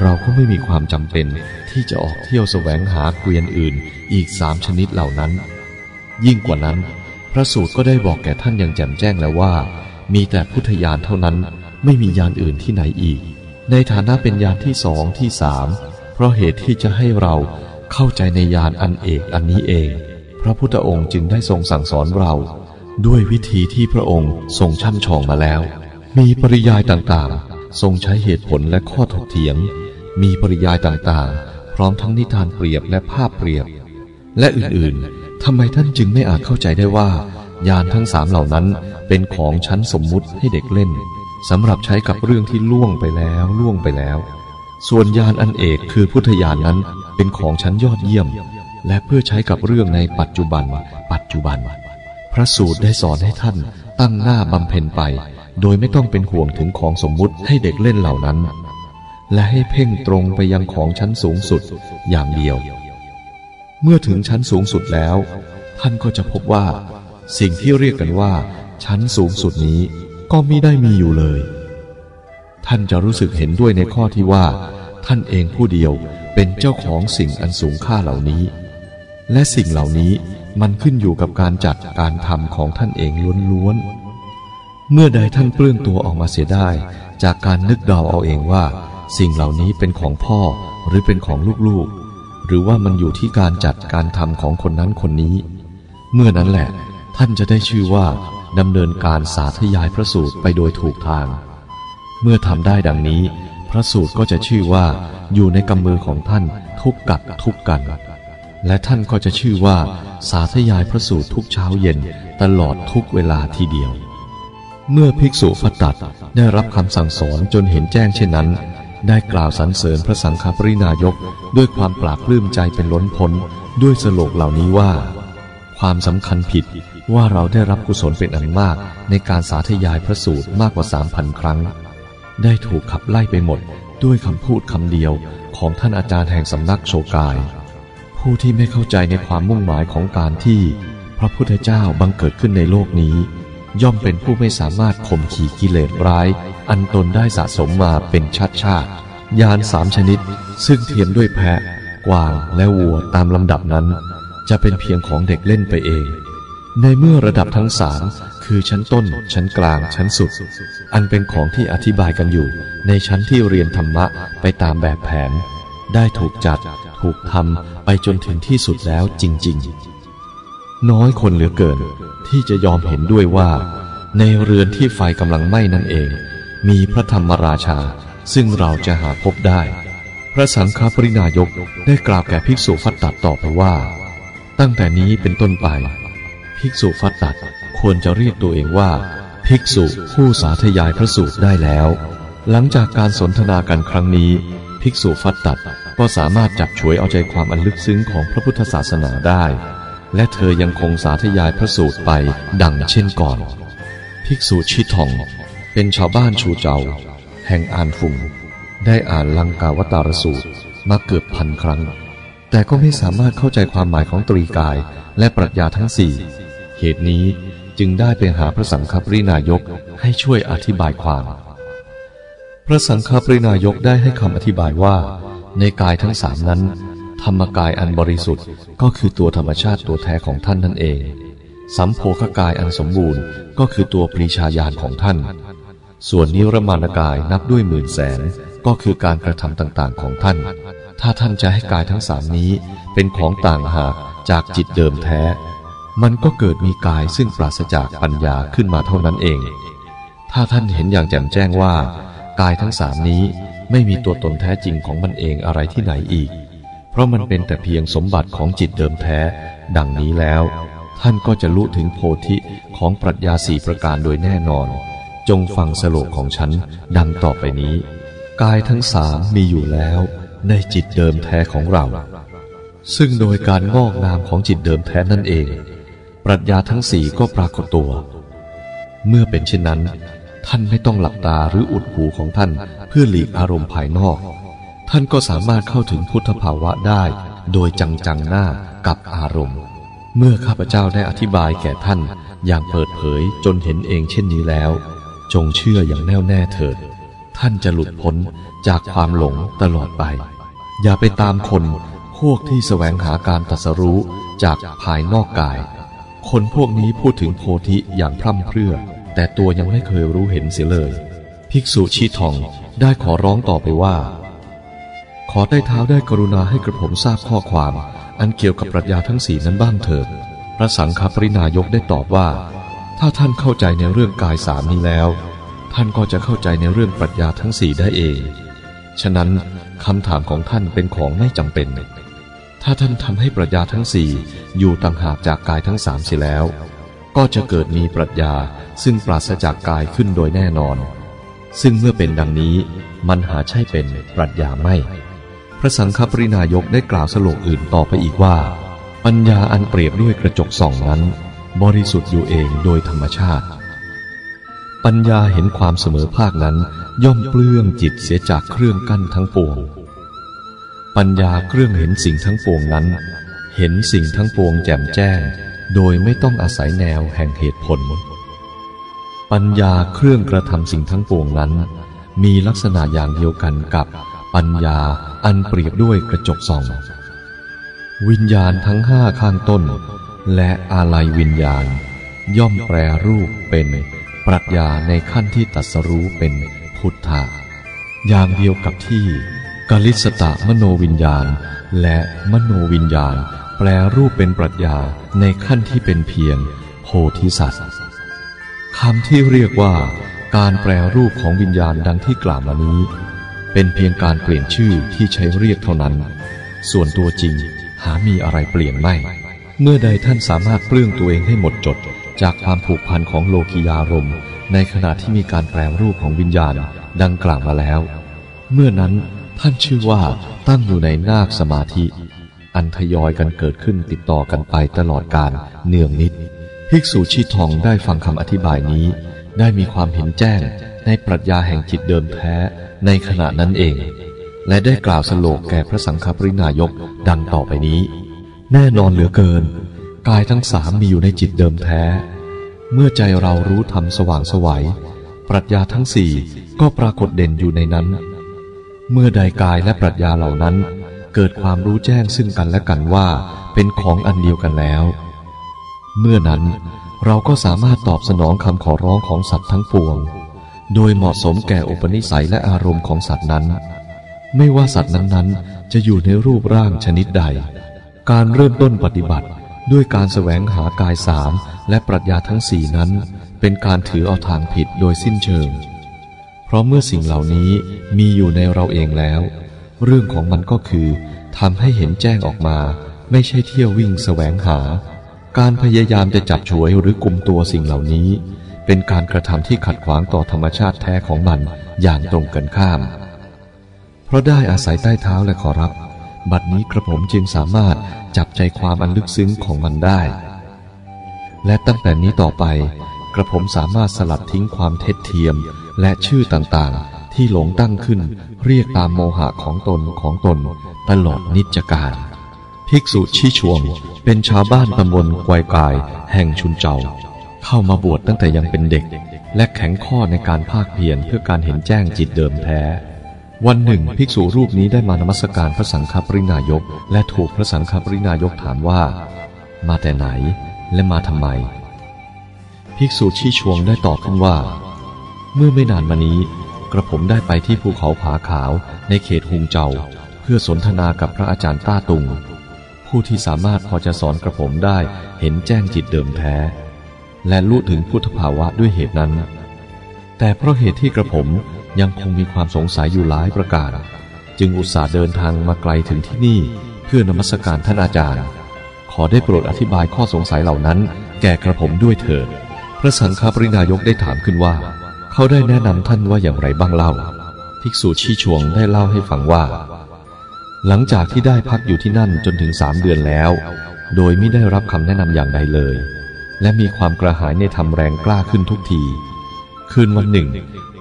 เราก็ไม่มีความจำเป็นที่จะออกเที่ยวแสวงหาเกวียนอื่นอีกสามชนิดเหล่านั้น ยิ่งกว่านั้น พระสูตรก็ได้บอกแก่ท่านอย่างแจ่มแจ้งแล้วว่า มีแต่พุทธญาณเท่านั้นไม่มียานอื่นที่ไหนอีก ในฐานะเป็นญาณที่สองที่สามเพราะเหตุที่จะให้เราเข้าใจในญาณอันเอกอันนี้เอง พระพุทธองค์จึงได้ทรงสั่งสอนเรา ด้วยวิธีที่พระองค์ทรงช่ำชองมาแล้ว มีปริยายต่างๆ ทรงใช้เหตุผลและข้อถกเถียง มีปริยายต่างๆ พร้อมทั้งนิทานเปรียบและภาพเปรียบ และอื่นๆทำไมท่านจึงไม่อาจเข้าใจได้ว่ายานทั้งสามเหล่านั้นเป็นของชั้นสมมุติให้เด็กเล่นสำหรับใช้กับเรื่องที่ล่วงไปแล้วล่วงไปแล้ว ส่วนยานอันเอกคือพุทธญานนั้นเป็นของชั้นยอดเยี่ยม และเพื่อใช้กับเรื่องในปัจจุบัน ปัจจุบัน พระสูตรได้สอนให้ท่านตั้งหน้าบำเพ็ญไป โดยไม่ต้องเป็นห่วงถึงของสมมุติให้เด็กเล่นเหล่านั้น และให้เพ่งตรงไปยังของชั้นสูงสุดอย่างเดียว เมื่อถึงชั้นสูงสุดแล้ว ท่านก็จะพบว่า สิ่งที่เรียกกันว่า ชั้นสูงสุดนี้ก็มิได้มีอยู่เลย ท่านจะรู้สึกเห็นด้วยในข้อที่ว่า ท่านเองผู้เดียวเป็นเจ้าของสิ่งอันสูงค่าเหล่านี้ และสิ่งเหล่านี้มันขึ้นอยู่กับการจัดการทำของท่านเองล้วนๆเมื่อใดท่านเปลื้องตัวออกมาเสียได้ จากการนึกเดาเอาเองว่า สิ่งเหล่านี้เป็นของพ่อหรือเป็นของลูกๆ หรือว่ามันอยู่ที่การจัดการทำของคนนั้นคนนี้ เมื่อนั้นแหละ ท่านจะได้ชื่อว่าดำเนินการสาธยายพระสูตรไปโดยถูกทาง เมื่อทำได้ดังนี้ พระสูตรก็จะชื่อว่าอยู่ในกำมือของท่านทุกกัดทุกกัน และท่านก็จะชื่อว่า สาธยายพระสูตรทุกเช้าเย็นตลอดทุกเวลาทีเดียว เมื่อภิกษุฟัตตัดได้รับคำสั่งสอนจนเห็นแจ้งเช่นนั้น ได้กล่าวสรรเสริญพระสังฆปรินายกด้วยความปราบปลื้มใจเป็นล้นพ้นด้วยสโลกเหล่านี้ว่า ความสำคัญผิดว่าเราได้รับกุศลเป็นอันมากในการสาธยายพระสูตรมากกว่าสามพันครั้ง ได้ถูกขับไล่ไปหมดด้วยคำพูดคำเดียวของท่านอาจารย์แห่งสำนักโชกาย ผู้ที่ไม่เข้าใจในความมุ่งหมายของการที่ พระพุทธเจ้าบังเกิดขึ้นในโลกนี้ ย่อมเป็นผู้ไม่สามารถข่มขี่กิเลสร้าย อันตนได้สะสมมาเป็นชาติชาติยานสามชนิด ซึ่งเทียมด้วยแพะ กวางและวัวตามลำดับนั้น จะเป็นเพียงของเด็กเล่นไปเอง ในเมื่อระดับทั้งสามคือชั้นต้น ชั้นกลาง ชั้นสุด อันเป็นของที่อธิบายกันอยู่ ในชั้นที่เรียนธรรมะไปตามแบบแผน ได้ถูกจัด ถูกทำไปจนถึงที่สุดแล้วจริง ๆ น้อยคนเหลือเกิน ที่จะยอมเห็นด้วยว่า ในเรือนที่ไฟกำลังไหม้นั่นเอง มีพระธรรมราชา ซึ่งเราจะหาพบได้ พระสังฆปรินายกได้กล่าวแก่ภิกษุฟัตตัดต่อไปว่า ตั้งแต่นี้เป็นต้นไป ภิกษุฟัตตัดควรจะเรียกตัวเองว่า ภิกษุผู้สาธยายพระสูตรได้แล้ว หลังจากการสนทนากันครั้งนี้ ภิกษุฟัตตัดก็สามารถจับฉวยเอาใจความอันลึกซึ้งของพระพุทธศาสนาได้ และเธอยังคงสาธยายพระสูตรไปดังเช่นก่อน ภิกษุชิทองเป็นชาวบ้านชูเจ้าแห่งอ่านฟุงได้อ่านลังกาวตารสูตรมาเกือบพันครั้ง แต่ก็ไม่สามารถเข้าใจความหมายของตรีกายและปรัชญาทั้งสี่เหตุนี้จึงได้ไปหาพระสังฆปรินายกให้ช่วยอธิบายความ พระสังฆปรินายกได้ให้คำอธิบายว่า ในกายทั้งสามนั้น ธรรมกายอันบริสุทธิ์ก็คือตัวธรรมชาติตัวแท้ของท่านนั่นเอง สัมโพคกายอันสมบูรณ์ก็คือตัวปรีชาญาณของท่าน ส่วนนิรมานกายนับด้วยหมื่นแสนก็คือการกระทำต่างๆของท่าน ถ้าท่านจะให้กายทั้งสามนี้เป็นของต่างหากจากจิตเดิมแท้ มันก็เกิดมีกายซึ่งปราศจากปัญญาขึ้นมาเท่านั้นเอง ถ้าท่านเห็นอย่างแจ่มแจ้งว่า กายทั้งสามนี้ไม่มีตัวตนแท้จริงของมันเองอะไรที่ไหนอีก ราะมันเป็นแต่เพียงสมบัติของจิตเดิมแท้ ดังนี้แล้ว ท่านก็จะรู้ถึงโพธิของปรัชญาสี่ประการโดยแน่นอน จงฟังสโลกของฉันดังต่อไปนี้ กายทั้งสามมีอยู่แล้ว ในจิตเดิมแท้ของเรา ซึ่งโดยการงอกงามของจิตเดิมแท้นั่นเอง ปรัชญาทั้งสี่ก็ปรากฏตัว เมื่อเป็นเช่นนั้น ท่านไม่ต้องหลับตาหรืออุดหูของท่านเพื่อหลีกอารมณ์ภายนอก ท่านก็สามารถเข้าถึงพุทธภาวะได้ โดยจังจังหน้ากับอารมณ์ เมื่อข้าพเจ้าได้อธิบายแก่ท่านอย่างเปิดเผยจนเห็นเองเช่นนี้แล้ว จงเชื่ออย่างแน่วแน่เถิด ท่านจะหลุดพ้นจากความหลงตลอดไป อย่าไปตามคนพวกที่แสวงหาการตรัสรู้จากภายนอกกาย คนพวกนี้พูดถึงโพธิอย่างพร่ำเพรื่อ แต่ตัวยังไม่เคยรู้เห็นเสียเลย ภิกษุชีทองได้ขอร้องต่อไปว่า ขอได้เท้าได้กรุณาให้กระผมทราบข้อความ อันเกี่ยวกับปรัชญาทั้งสี่นั้นบ้างเถิด พระสังฆปรินายกได้ตอบว่า ถ้าท่านเข้าใจในเรื่องกายสามนี้แล้ว ท่านก็จะเข้าใจในเรื่องปรัชญาทั้งสี่ได้เอง ฉะนั้นคำถามของท่านเป็นของไม่จำเป็น ถ้าท่านทำให้ปรัชญาทั้งสี่อยู่ต่างหากจากกายทั้งสามเสียแล้ว ก็จะเกิดมีปรัชญาซึ่งปราศจากกายขึ้นโดยแน่นอน ซึ่งเมื่อเป็นดังนี้มันหาใช่เป็นปรัชญาไม่ พระสังฆปรินายกได้กล่าวสโลกอื่นต่อไปอีกว่า ปัญญาอันเปรียบด้วยกระจกส่องนั้น บริสุทธิ์อยู่เองโดยธรรมชาติ ปัญญาเห็นความเสมอภาคนั้น ย่อมเปลื้องจิตเสียจากเครื่องกั้นทั้งปวง ปัญญาเครื่องเห็นสิ่งทั้งปวงนั้น เห็นสิ่งทั้งปวงแจ่มแจ้ง โดยไม่ต้องอาศัยแนวแห่งเหตุผล ปัญญาเครื่องกระทำสิ่งทั้งปวงนั้น มีลักษณะอย่างเดียวกันกับ ปัญญาอันเปรียบด้วยกระจกส่อง วิญญาณทั้งห้าข้างต้น และอาลัยวิญญาณ ย่อมแปรรูปเป็นปรัชญาในขั้นที่ตัสรู้เป็นพุทธะอย่างเดียวกับที่กลิสตะมโนวิญญาณ และมโนวิญญาณ แปลรูปเป็นปรัชญาในขั้นที่เป็นเพียงโพธิสัตว์คำที่เรียกว่าการแปลรูปของวิญญาณดังที่กล่าวมานี้ เป็นเพียงการเปลี่ยนชื่อที่ใช้เรียกเท่านั้น ส่วนตัวจริงหามีอะไรเปลี่ยนไม่ เมื่อใดท่านสามารถเปลื้องตัวเองให้หมดจด จากความผูกพันของโลกิยารมในขณะที่มีการแปลรูปของวิญญาณดังกล่าวมาแล้ว เมื่อนั้นท่านชื่อว่าตั้งอยู่ในนาคสมาธิ อันทยอยกันเกิดขึ้นติดต่อกันไปตลอดการเนืองนิด ภิกษุชีทองได้ฟังคำอธิบายนี้ ได้มีความเห็นแจ้ง ในปรัชญาแห่งจิตเดิมแท้ในขณะนั้นเอง และได้กล่าวสโลกแก่พระสังฆปรินายกดังต่อไปนี้ แน่นอนเหลือเกิน กายทั้งสามมีอยู่ในจิตเดิมแท้ เมื่อใจเรารู้ธรรมสว่างสวัยปรัชญาทั้งสี่ก็ปรากฏเด่นอยู่ในนั้น เมื่อใดกายและปรัชญาเหล่านั้น เกิดความรู้แจ้งซึ่งกันและกันว่า เป็นของอันเดียวกันแล้ว เมื่อนั้นเราก็สามารถตอบสนองคำขอร้องของสัตว์ทั้งปวง โดยเหมาะสมแก่อุปนิสัยและอารมณ์ของสัตว์นั้น ไม่ว่าสัตว์นั้นๆ จะอยู่ในรูปร่างชนิดใด การเริ่มต้นปฏิบัติด้วยการแสวงหากายสามและปรัชญาทั้งสี่นั้น เป็นการถือเอาทางผิดโดยสิ้นเชิง เพราะเมื่อสิ่งเหล่านี้มีอยู่ในเราเองแล้ว เรื่องของมันก็คือทำให้เห็นแจ้งออกมา ไม่ใช่เที่ยววิ่งแสวงหา การพยายามจะจับฉวยหรือกลุ่มตัวสิ่งเหล่านี้ เป็นการกระทำที่ขัดขวางต่อธรรมชาติแท้ของมันอย่างตรงกันข้าม เพราะได้อาศัยใต้เท้าและขอรับ บัดนี้กระผมจึงสามารถจับใจความอันลึกซึ้งของมันได้ และตั้งแต่นี้ต่อไป กระผมสามารถสลัดทิ้งความเท็จเทียมและชื่อต่างๆ ที่หลงตั้งขึ้น เรียกตามโมหะของตนของตน ตลอดนิจการ ภิกษุชี้ชวงเป็นชาวบ้านตำบลกวยกาย แห่งชุนเจ้า เข้ามาบวชตั้งแต่ยังเป็นเด็ก และแข็งข้อในการภาคเพียรเพื่อการเห็นแจ้งจิตเดิมแท้ วันหนึ่ง ภิกษุรูปนี้ได้มานมัสการพระสังฆปรินายก และถูกพระสังฆปรินายกถามว่า มาแต่ไหนและมาทำไม ภิกษุชี้ชวงได้ตอบขึ้นว่า เมื่อไม่นานมานี้ กระผมได้ไปที่ภูเขาผาขาวในเขตฮุงเจาเพื่อสนทนากับพระอาจารย์ต้าตุง ผู้ที่สามารถพอจะสอนกระผมได้เห็นแจ้งจิตเดิมแท้ และรู้ถึงพุทธภาวะด้วยเหตุนั้น แต่เพราะเหตุที่กระผมยังคงมีความสงสัยอยู่หลายประการ จึงอุตส่าห์เดินทางมาไกลถึงที่นี่เพื่อนมัสการท่านอาจารย์ ขอได้โปรดอธิบายข้อสงสัยเหล่านั้น แก่กระผมด้วยเถิด พระสังฆปรินายกได้ถามขึ้นว่า เขาได้แนะนำท่านว่าอย่างไรบ้างเล่า ภิกษุชี้ชวงได้เล่าให้ฟังว่า หลังจากที่ได้พักอยู่ที่นั่นจนถึงสามเดือนแล้ว โดยไม่ได้รับคำแนะนำอย่างใดเลย และมีความกระหายในธรรมแรงกล้าขึ้นทุกที คืนวันหนึ่ง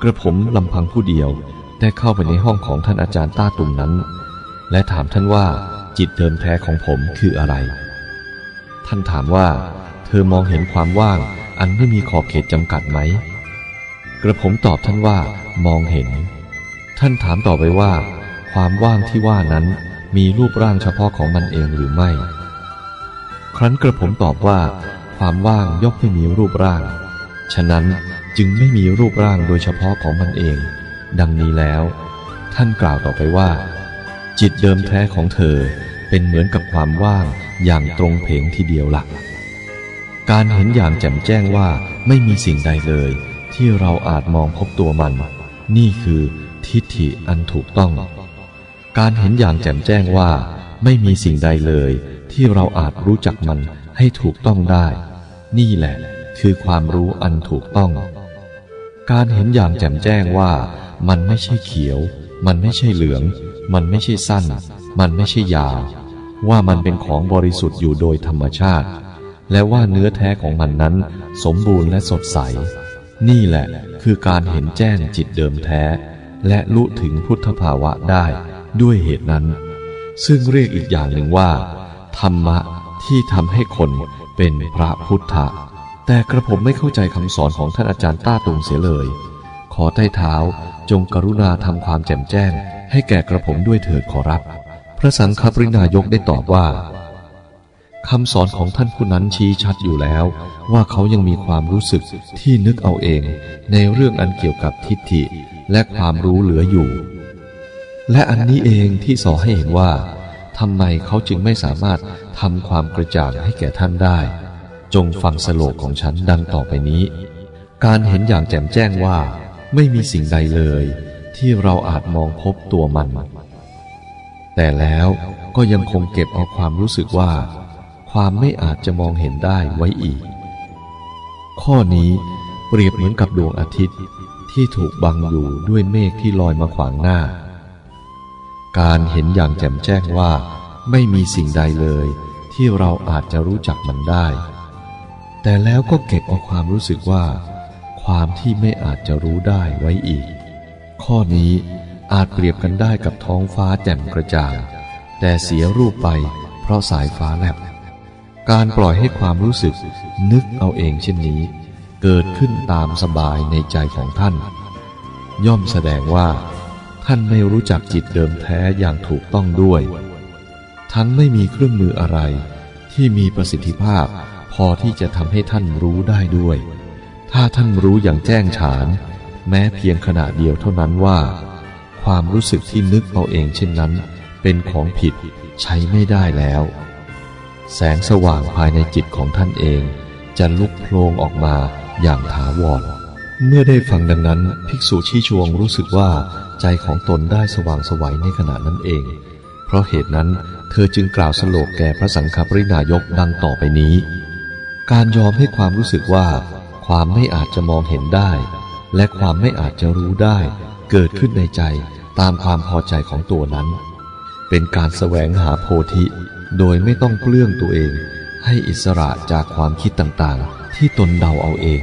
กระผมลำพังผู้เดียวได้เข้าไปในห้องของท่านอาจารย์ต้าตุ่มนั้น และถามท่านว่าจิตเดิมแท้ของผมคืออะไร ท่านถามว่า เธอมองเห็นความว่างอันไม่มีขอบเขตจำกัดไหม กระผมตอบท่านว่ามองเห็น ท่านถามต่อไปว่า ความว่างที่ว่านั้นมีรูปร่างเฉพาะของมันเองหรือไม่ ครั้นกระผมตอบว่า ความว่างย่อมไม่มีรูปร่าง ฉะนั้นจึงไม่มีรูปร่างโดยเฉพาะของมันเอง ดังนี้แล้ว ท่านกล่าวต่อไปว่า จิตเดิมแท้ของเธอเป็นเหมือนกับความว่างอย่างตรงเพงทีเดียวหลักการเห็นอย่างแจ่มแจ้งว่าไม่มีสิ่งใดเลย ที่เราอาจมองพบตัวมัน นี่คือทิฏฐิอันถูกต้อง การเห็นอย่างแจ่มแจ้งว่า ไม่มีสิ่งใดเลย ที่เราอาจรู้จักมัน ให้ถูกต้องได้ นี่แหละคือความรู้อันถูกต้อง การเห็นอย่างแจ่มแจ้งว่า มันไม่ใช่เขียว มันไม่ใช่เหลือง มันไม่ใช่สั้น มันไม่ใช่ยาว ว่ามันเป็นของบริสุทธิ์อยู่โดยธรรมชาติ และว่าเนื้อแท้ของมันนั้น สมบูรณ์และสดใส นี่แหละคือการเห็นแจ้งจิตเดิมแท้ และลุถึงพุทธภาวะได้ด้วยเหตุนั้น ซึ่งเรียกอีกอย่างหนึ่งว่า ธรรมะ ที่ทำให้คนเป็นพระพุทธะ แต่กระผมไม่เข้าใจคำสอนของท่านอาจารย์ต้าตุงเสียเลย ขอใต้เท้าจงกรุณาทำความแจ่มแจ้ง ให้แก่กระผมด้วยเถิดขอรับ พระสังฆปรินายกได้ตอบว่าคำสอนของท่านผู้นั้นชี้ชัดอยู่แล้ว ว่าเขายังมีความรู้สึกที่นึกเอาเอง ในเรื่องอันเกี่ยวกับทิฏฐิและความรู้เหลืออยู่ และอันนี้เองที่สอให้เห็นว่าทำไมเขาจึงไม่สามารถ ทำความกระจ่างให้แก่ท่านได้ จงฟังสโลกของฉันดังต่อไปนี้ การเห็นอย่างแจ่มแจ้งว่า ไม่มีสิ่งใดเลย ที่เราอาจมองพบตัวมัน แต่แล้วก็ยังคงเก็บเอาความรู้สึกว่า ความไม่อาจจะมองเห็นได้ไว้อีก ข้อนี้เปรียบเหมือนกับดวงอาทิตย์ที่ถูกบังอยู่ด้วยเมฆที่ลอยมาขวางหน้า การเห็นอย่างแจ่มแจ้งว่า ไม่มีสิ่งใดเลย ที่เราอาจจะรู้จักมันได้ แต่แล้วก็เก็บเอาความรู้สึกว่า ความที่ไม่อาจจะรู้ได้ไว้อีก ข้อนี้อาจเปรียบกันได้กับท้องฟ้าแจ่มกระจ่าง แต่เสียรูปไปเพราะสายฟ้าแลบการปล่อยให้ความรู้สึกนึกเอาเองเช่นนี้ เกิดขึ้นตามสบายในใจของท่าน ย่อมแสดงว่า ท่านไม่รู้จักจิตเดิมแท้อย่างถูกต้องด้วย ทั้งไม่มีเครื่องมืออะไร ที่มีประสิทธิภาพ พอที่จะทำให้ท่านรู้ได้ด้วย ถ้าท่านรู้อย่างแจ้งฉาน แม้เพียงขณะเดียวเท่านั้นว่า ความรู้สึกที่นึกเอาเองเช่นนั้น เป็นของผิดใช้ไม่ได้แล้ว แสงสว่างภายในจิตของท่านเอง จะลุกโพลงออกมาอย่างถาวรเมื่อได้ฟังดังนั้น ภิกษุชี้ชวงรู้สึกว่าใจของตนได้สว่างสวัยในขณะนั้นเอง เพราะเหตุนั้น เธอจึงกล่าวสโลกแก่พระสังฆปรินายกดังต่อไปนี้ การยอมให้ความรู้สึกว่า ความไม่อาจจะมองเห็นได้ และความไม่อาจจะรู้ได้ เกิดขึ้นในใจตามความพอใจของตัวนั้น เป็นการแสวงหาโพธิ โดยไม่ต้องเปลื้องตัวเอง ให้อิสระจากความคิดต่างๆ ที่ตนเดาเอาเอง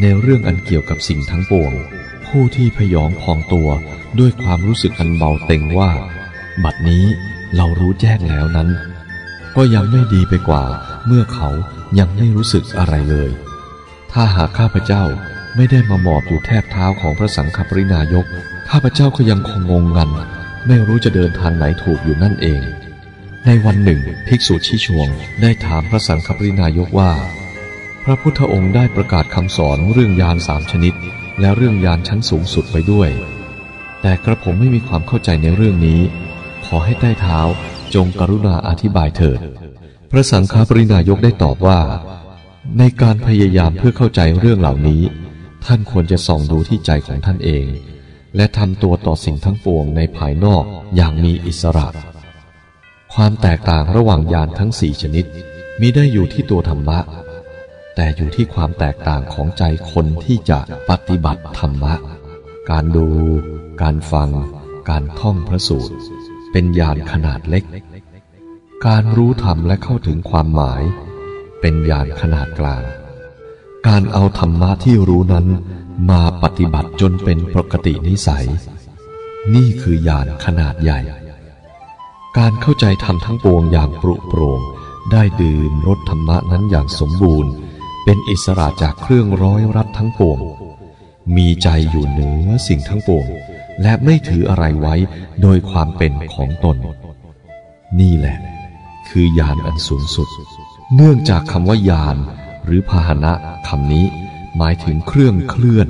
ในเรื่องอันเกี่ยวกับสิ่งทั้งปวง ผู้ที่พยองพองตัวด้วยความรู้สึกอันเบาเต็งว่า บัดนี้ เรารู้แจ้งแล้วนั้น ก็ยังไม่ดีไปกว่า เมื่อเขายังไม่รู้สึกอะไรเลย ถ้าหากข้าพเจ้าไม่ได้มาหมอบอยู่แทบเท้าของพระสังฆปรินายก ข้าพเจ้าก็ยังคงงงงัน ไม่รู้จะเดินทางไหนถูกอยู่นั่นเอง ในวันหนึ่ง ภิกษุชี้ชวงได้ถามพระสังฆปรินายกว่า พระพุทธองค์ได้ประกาศคำสอนเรื่องยานสามชนิด และเรื่องยานชั้นสูงสุดไปด้วย แต่กระผมไม่มีความเข้าใจในเรื่องนี้ ขอให้ใต้เท้า จงกรุณาอธิบายเถิด พระสังฆปรินายกได้ตอบว่า ในการพยายามเพื่อเข้าใจเรื่องเหล่านี้ ท่านควรจะส่องดูที่ใจของท่านเอง และทำตัวต่อสิ่งทั้งปวงในภายนอกอย่างมีอิสระ ความแตกต่างระหว่างญาณทั้งสี่ชนิดมิได้อยู่ที่ตัวธรรมะ แต่อยู่ที่ความแตกต่างของใจคนที่จะปฏิบัติธรรมะ การดู การฟัง การท่องพระสูตร เป็นญาณขนาดเล็ก การรู้ธรรมและเข้าถึงความหมาย เป็นญาณขนาดกลาง การเอาธรรมะที่รู้นั้นมาปฏิบัติจนเป็นปกตินิสัย นี่คือญาณขนาดใหญ่ การเข้าใจธรรมทั้งปวงอย่างปรุโปร่งได้ดื่มรสธรรมะนั้นอย่างสมบูรณ์ เป็นอิสระจากเครื่องร้อยรัดทั้งปวง มีใจอยู่เหนือสิ่งทั้งปวง และไม่ถืออะไรไว้โดยความเป็นของตน นี่แหละ คือญาณอันสูงสุด เนื่องจากคำว่ายานหรือพาหนะคำนี้ หมายถึงเครื่องเคลื่อน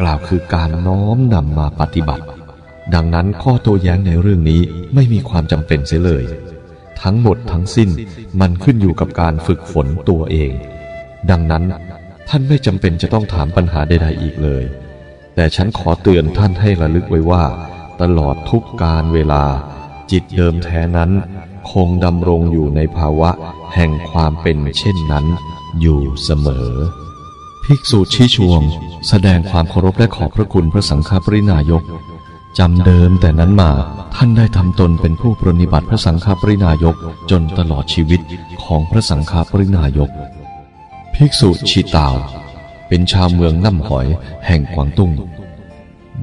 กล่าวคือการน้อมนำมาปฏิบัติ ดังนั้นข้อโต้แย้งในเรื่องนี้ไม่มีความจำเป็นเสียเลย ทั้งหมดทั้งสิ้นมันขึ้นอยู่กับการฝึกฝนตัวเอง ดังนั้นท่านไม่จำเป็นจะต้องถามปัญหาใดๆอีกเลย แต่ฉันขอเตือนท่านให้ระลึกไว้ว่า ตลอดทุกการเวลา จิตเดิมแท้นั้น คงดำรงอยู่ในภาวะแห่งความเป็นเช่นนั้น อยู่เสมอ ภิกษุชี้ชวง แสดงความเคารพและขอบพระคุณพระสังฆปรินายกจำเดิมแต่นั้นมาท่านได้ทำตนเป็นผู้ปรนิบัติพระสังฆปรินายกจนตลอดชีวิตของพระสังฆปรินายก ภิกษุชีตาว เป็นชาวเมืองน้ำหอยแห่งกวางตุ้ง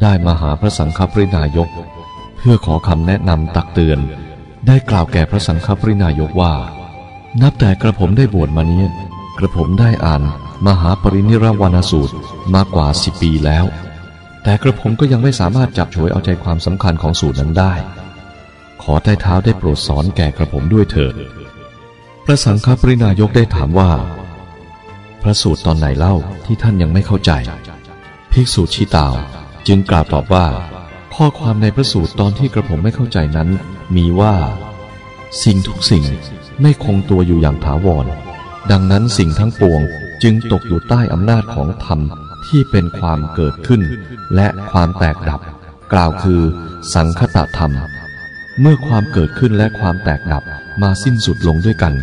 ได้มาหาพระสังฆปรินายก เพื่อขอคำแนะนำตักเตือน ได้กล่าวแก่พระสังฆปรินายกว่า นับแต่กระผมได้บวชมานี้กระผมได้อ่านมหาปรินิรวานสูตรมากว่าสิปีแล้ว แต่กระผมก็ยังไม่สามารถจับฉวยเอาใจความสำคัญของสูตรนั้นได้ ขอใต้เท้าได้โปรดสอนแก่กระผมด้วยเถิดพระสังฆปรินายกได้ถามว่า พระสูตรตอนไหนเล่าที่ท่านยังไม่เข้าใจ ภิกษุชีตาวจึงกล่าวตอบว่า ข้อความในพระสูตรตอนที่กระผมไม่เข้าใจนั้น มีว่า สิ่งทุกสิ่งไม่คงตัวอยู่อย่างถาวร ดังนั้นสิ่งทั้งปวงจึงตกอยู่ใต้อำนาจของธรรมที่เป็นความเกิดขึ้น และความแตกดับ กล่าวคือ สังคตธรรม เมื่อความเกิดขึ้นและความแตกดับมาสิ้นสุดลงด้วยกัน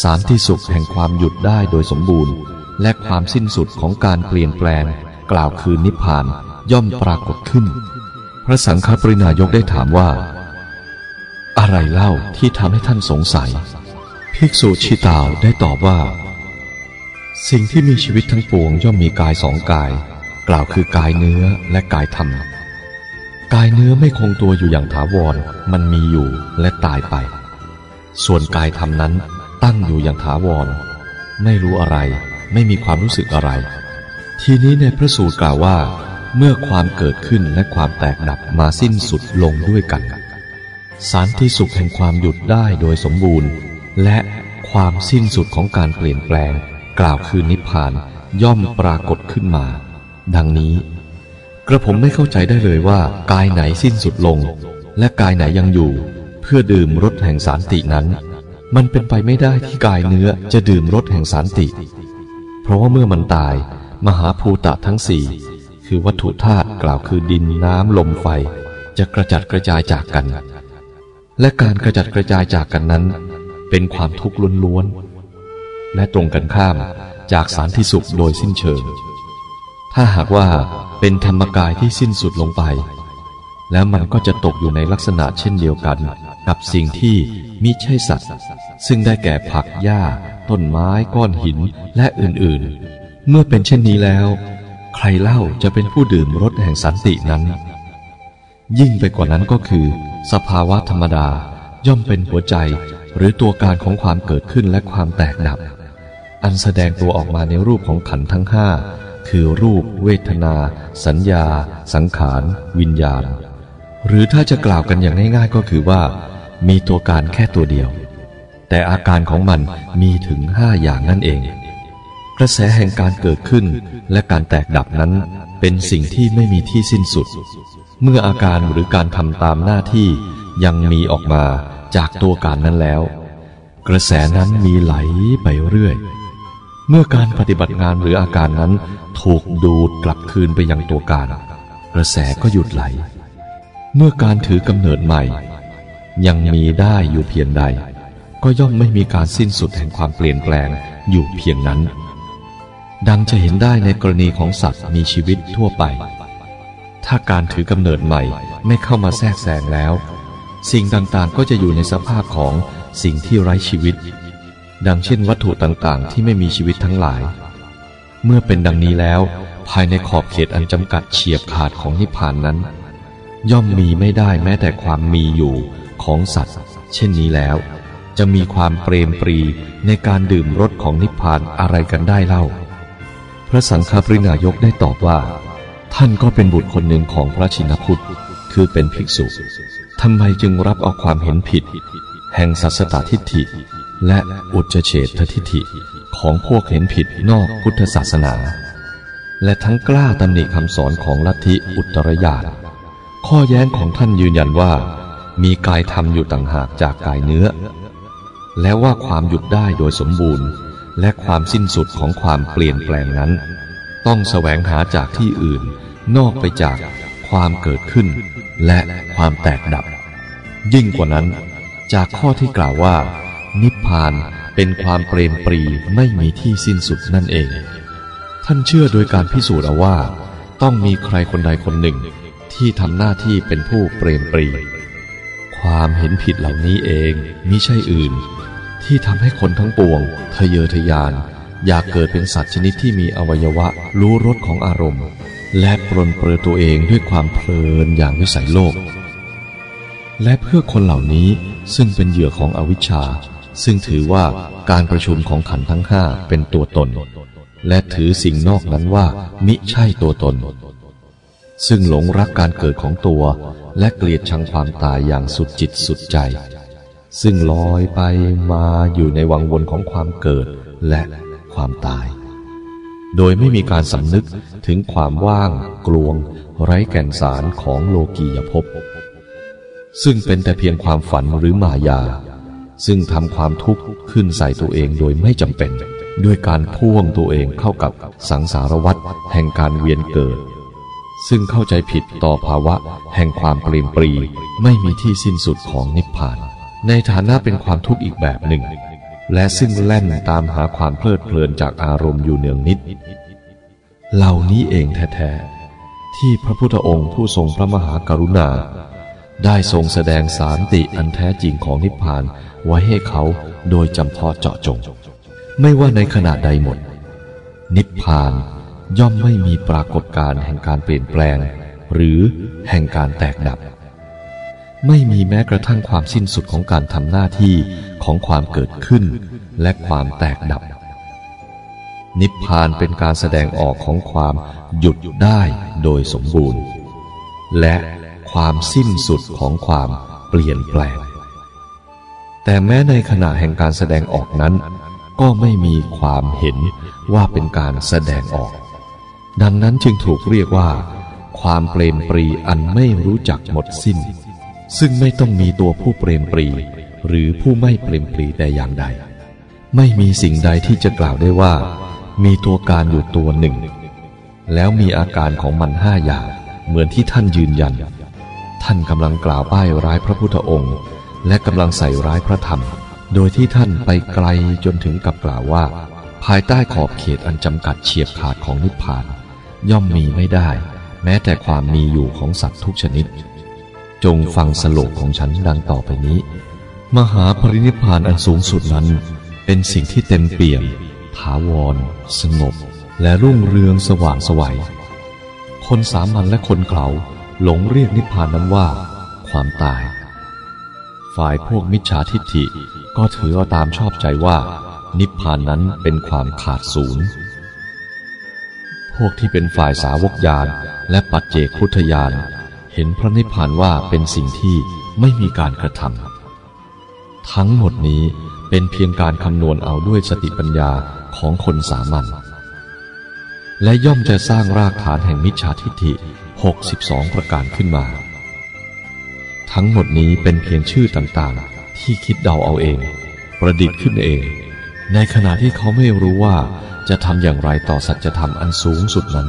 สารที่สุขแห่งความหยุดได้โดยสมบูรณ์ และความสิ้นสุดของการเปลี่ยนแปลง กล่าวคือนิพพานย่อมปรากฏขึ้น พระสังฆปรินายกได้ถามว่า อะไรเล่าที่ทำให้ท่านสงสัย ภิกษุชิตาวได้ตอบว่า สิ่งที่มีชีวิตทั้งปวงย่อมมีกายสองกาย กล่าวคือกายเนื้อและกายธรรม กายเนื้อไม่คงตัวอยู่อย่างถาวรมันมีอยู่และตายไป ส่วนกายธรรมนั้น ตั้งอยู่อย่างถาวร ไม่รู้อะไร ไม่มีความรู้สึกอะไร ทีนี้ในพระสูตรกล่าวว่า เมื่อความเกิดขึ้นและความแตกดับมาสิ้นสุดลงด้วยกัน สารที่สุขแห่งความหยุดได้โดยสมบูรณ์ และความสิ้นสุดของการเปลี่ยนแปลง กล่าวคือนิพพานย่อมปรากฏขึ้นมา ดังนี้ กระผมไม่เข้าใจได้เลยว่ากายไหนสิ้นสุดลง และกายไหนยังอยู่ เพื่อดื่มรสแห่งสารตินั้น มันเป็นไปไม่ได้ที่กายเนื้อจะดื่มรสแห่งสารติ เพราะว่าเมื่อมันตายมหาภูตะทั้งสี่คือวัตถุธาตุกล่าวคือดินน้ำลมไฟ จะกระจัดกระจายจากกัน และการกระจัดกระจายจากกันนั้น เป็นความทุกข์ล้วนๆและตรงกันข้ามจากสารที่สุขโดยสิ้นเชิง ถ้าหากว่าเป็นธรรมกายที่สิ้นสุดลงไป แล้วมันก็จะตกอยู่ในลักษณะเช่นเดียวกัน กับสิ่งที่มิใช่สัตว์ ซึ่งได้แก่ผักหญ้า ต้นไม้ก้อนหินและอื่นๆ เมื่อเป็นเช่นนี้แล้ว ใครเล่าจะเป็นผู้ดื่มรสแห่งสันตินั้น ยิ่งไปกว่านั้นก็คือ สภาวะธรรมดาย่อมเป็นหัวใจหรือตัวการของความเกิดขึ้นและความแตกดับ อันแสดงตัวออกมาในรูปของขันทั้งห้าคือรูป เวทนา สัญญา สังขาร วิญญาณ หรือถ้าจะกล่าวกันอย่างง่ายๆก็คือว่า มีตัวการแค่ตัวเดียว แต่อาการของมันมีถึงห้าอย่างนั่นเอง กระแสแห่งการเกิดขึ้นและการแตกดับนั้นเป็นสิ่งที่ไม่มีที่สิ้นสุด เมื่ออาการหรือการทำตามหน้าที่ยังมีออกมาจากตัวการนั้นแล้ว กระแสนั้นมีไหลไปเรื่อย เมื่อการปฏิบัติงานหรืออาการนั้นถูกดูดกลับคืนไปยังตัวการ กระแสก็หยุดไหล เมื่อการถือกำเนิดใหม่ ยังมีได้อยู่เพียงใด ก็ย่อมไม่มีการสิ้นสุดแห่งความเปลี่ยนแปลงอยู่เพียงนั้น ดังจะเห็นได้ในกรณีของสัตว์มีชีวิตทั่วไป ถ้าการถือกำเนิดใหม่ไม่เข้ามาแทรกแซงแล้ว สิ่งต่างๆก็จะอยู่ในสภาพของสิ่งที่ไร้ชีวิต ดังเช่นวัตถุต่างๆ ที่ไม่มีชีวิตทั้งหลาย เมื่อเป็นดังนี้แล้ว ภายในขอบเขตอันจำกัดเฉียบขาดของนิพพานนั้น ย่อมมีไม่ได้แม้แต่ความมีอยู่ ของสัตว์ เช่นนี้แล้ว จะมีความเปรมปรีในการดื่มรสของนิพพานอะไรกันได้เล่า พระสังฆปรินายกได้ตอบว่า ท่านก็เป็นบุตรคนหนึ่งของพระชินพุทธคือเป็นภิกษุทำไมจึงรับเอาความเห็นผิด แห่งสัสตทิฏฐิ และอุจเฉททิฏฐิของพวกเห็นผิดนอกพุทธศาสนา และทั้งกล้าตำหนิคำสอนของลัทธิอุตรยานข้อแย้งของท่านยืนยันว่า มีกายธรรมอยู่ต่างหากจากกายเนื้อ และว่าความหยุดได้โดยสมบูรณ์ และความสิ้นสุดของความเปลี่ยนแปลงนั้น ต้องแสวงหาจากที่อื่น นอกไปจากความเกิดขึ้น และความแตกดับ ยิ่งกว่านั้น จากข้อที่กล่าวว่า นิพพานเป็นความเปรมปรีไม่มีที่สิ้นสุดนั่นเอง ท่านเชื่อโดยการพิสูจน์เอาว่า ต้องมีใครคนใดคนหนึ่ง ที่ทำหน้าที่เป็นผู้เปรมปรี ความเห็นผิดเหล่านี้เองมิใช่อื่น ที่ทำให้คนทั้งปวงทะเยอทะยาน อยากเกิดเป็นสัตว์ชนิดที่มีอวัยวะรู้รสของอารมณ์ และปรนเปรือตัวเองด้วยความเพลินอย่างวิสัยโลก และเพื่อคนเหล่านี้ซึ่งเป็นเหยื่อของอวิชชา ซึ่งถือว่าการประชุมของขันทั้งห้าเป็นตัวตน และถือสิ่งนอกนั้นว่ามิใช่ตัวตน ซึ่งหลงรักการเกิดของตัว และเกลียดชังความตายอย่างสุดจิตสุดใจ ซึ่งลอยไปมาอยู่ในวังวนของความเกิดและความตาย โดยไม่มีการสำนึกถึงความว่าง กลวง ไร้แก่นสารของโลกียภพ ซึ่งเป็นแต่เพียงความฝันหรือมายา ซึ่งทำความทุกข์ขึ้นใส่ตัวเองโดยไม่จำเป็น ด้วยการพ่วงตัวเองเข้ากับสังสารวัฏแห่งการเวียนเกิด ซึ่งเข้าใจผิดต่อภาวะแห่งความเปลี่ยนปรี ไม่มีที่สิ้นสุดของนิพพาน ในฐานะเป็นความทุกข์อีกแบบหนึ่ง และซึ่งแล่นตามหาความเพลิดเพลินจากอารมณ์อยู่เนืองนิด เหล่านี้เองแท้ๆที่พระพุทธองค์ผู้ทรงพระมหากรุณา ได้ทรงแสดงสารติอันแท้จริงของนิพพานไว้ให้เขาโดยจำเพาะเจาะจง ไม่ว่าในขณะใดหมด นิพพาน ย่อมไม่มีปรากฏการ์แห่งการเปลี่ยนแปลง หรือแห่งการแตกดับ ไม่มีแม้กระทั่งความสิ้นสุดของการทำหน้าที่ของความเกิดขึ้น และความแตกดับ นิพพานเป็นการแสดงออกของความหยุดได้โดยสมบูรณ์ และความสิ้นสุดของความเปลี่ยนแปลง แต่แม้ในขณะแห่งการแสดงออกนั้น ก็ไม่มีความเห็นว่าเป็นการแสดงออก ดังนั้นจึงถูกเรียกว่า ความเปรมปรีอันไม่รู้จักหมดสิ้น ซึ่งไม่ต้องมีตัวผู้เปรมปรี หรือผู้ไม่เปรมปรีแต่อย่างใด ไม่มีสิ่งใดที่จะกล่าวได้ว่า มีตัวการอยู่ตัวหนึ่ง แล้วมีอาการของมันห้าอย่างเหมือนที่ท่านยืนยัน ท่านกำลังกล่าวป้ายร้ายพระพุทธองค์ และกำลังใส่ร้ายพระธรรม โดยที่ท่านไปไกลจนถึงกับกล่าวว่า ภายใต้ขอบเขตอันจำกัดเฉียบขาดของนิพพาน ย่อมมีไม่ได้ แม้แต่ความมีอยู่ของสัตว์ทุกชนิด จงฟังสโลกของฉันดังต่อไปนี้ มหาปรินิพานอันสูงสุดนั้น เป็นสิ่งที่เต็มเปี่ยม ถาวร สงบ และรุ่งเรืองสว่างสวัย คนสามัญและคนเขาหลงเรียกนิพพานนั้นว่า ความตาย ฝ่ายพวกมิจฉาทิฏฐิก็ถือเอาตามชอบใจว่า นิพพานนั้นเป็นความขาดศูนย์ พวกที่เป็นฝ่ายสาวกยานและปัจเจกพุทธยานเห็นพระนิพพานว่าเป็นสิ่งที่ไม่มีการกระทำทั้งหมดนี้เป็นเพียงการคำนวณเอาด้วยสติปัญญาของคนสามัญและย่อมจะสร้างรากฐานแห่งมิจฉาทิฏฐิ 62 ประการขึ้นมา ทั้งหมดนี้เป็นเพียงชื่อต่างๆ ที่คิดเดาเอาเอง ประดิษฐ์ขึ้นเอง ในขณะที่เขาไม่รู้ว่า จะทำอย่างไรต่อสัจธรรมอันสูงสุดนั้น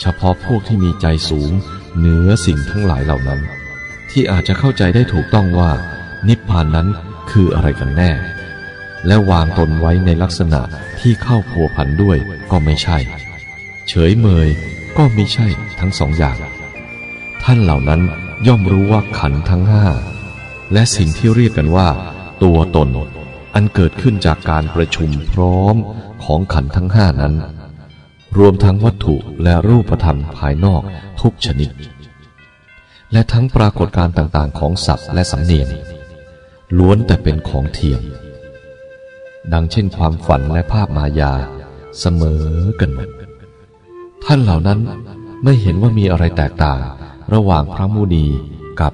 เฉพาะพวกที่มีใจสูงเหนือสิ่งทั้งหลายเหล่านั้น ที่อาจจะเข้าใจได้ถูกต้องว่า นิพพานนั้นคืออะไรกันแน่ และวางตนไว้ในลักษณะที่เข้าพัวพันด้วยก็ไม่ใช่ เฉยเมยก็ไม่ใช่ทั้งสองอย่าง ท่านเหล่านั้นย่อมรู้ว่าขันทั้งห้าและสิ่งที่เรียกกันว่า ตัวตน อันเกิดขึ้นจากการประชุมพร้อมของขันทั้งห้านั้น รวมทั้งวัตถุและรูปธรรมภายนอกทุกชนิด และทั้งปรากฏการต่างๆของสัตว์และสำเนียงล้วนแต่เป็นของเทียม ดังเช่นความฝันและภาพมายาเสมอกันหมดท่านเหล่านั้นไม่เห็นว่ามีอะไรแตกต่างระหว่างพระมุนีกับ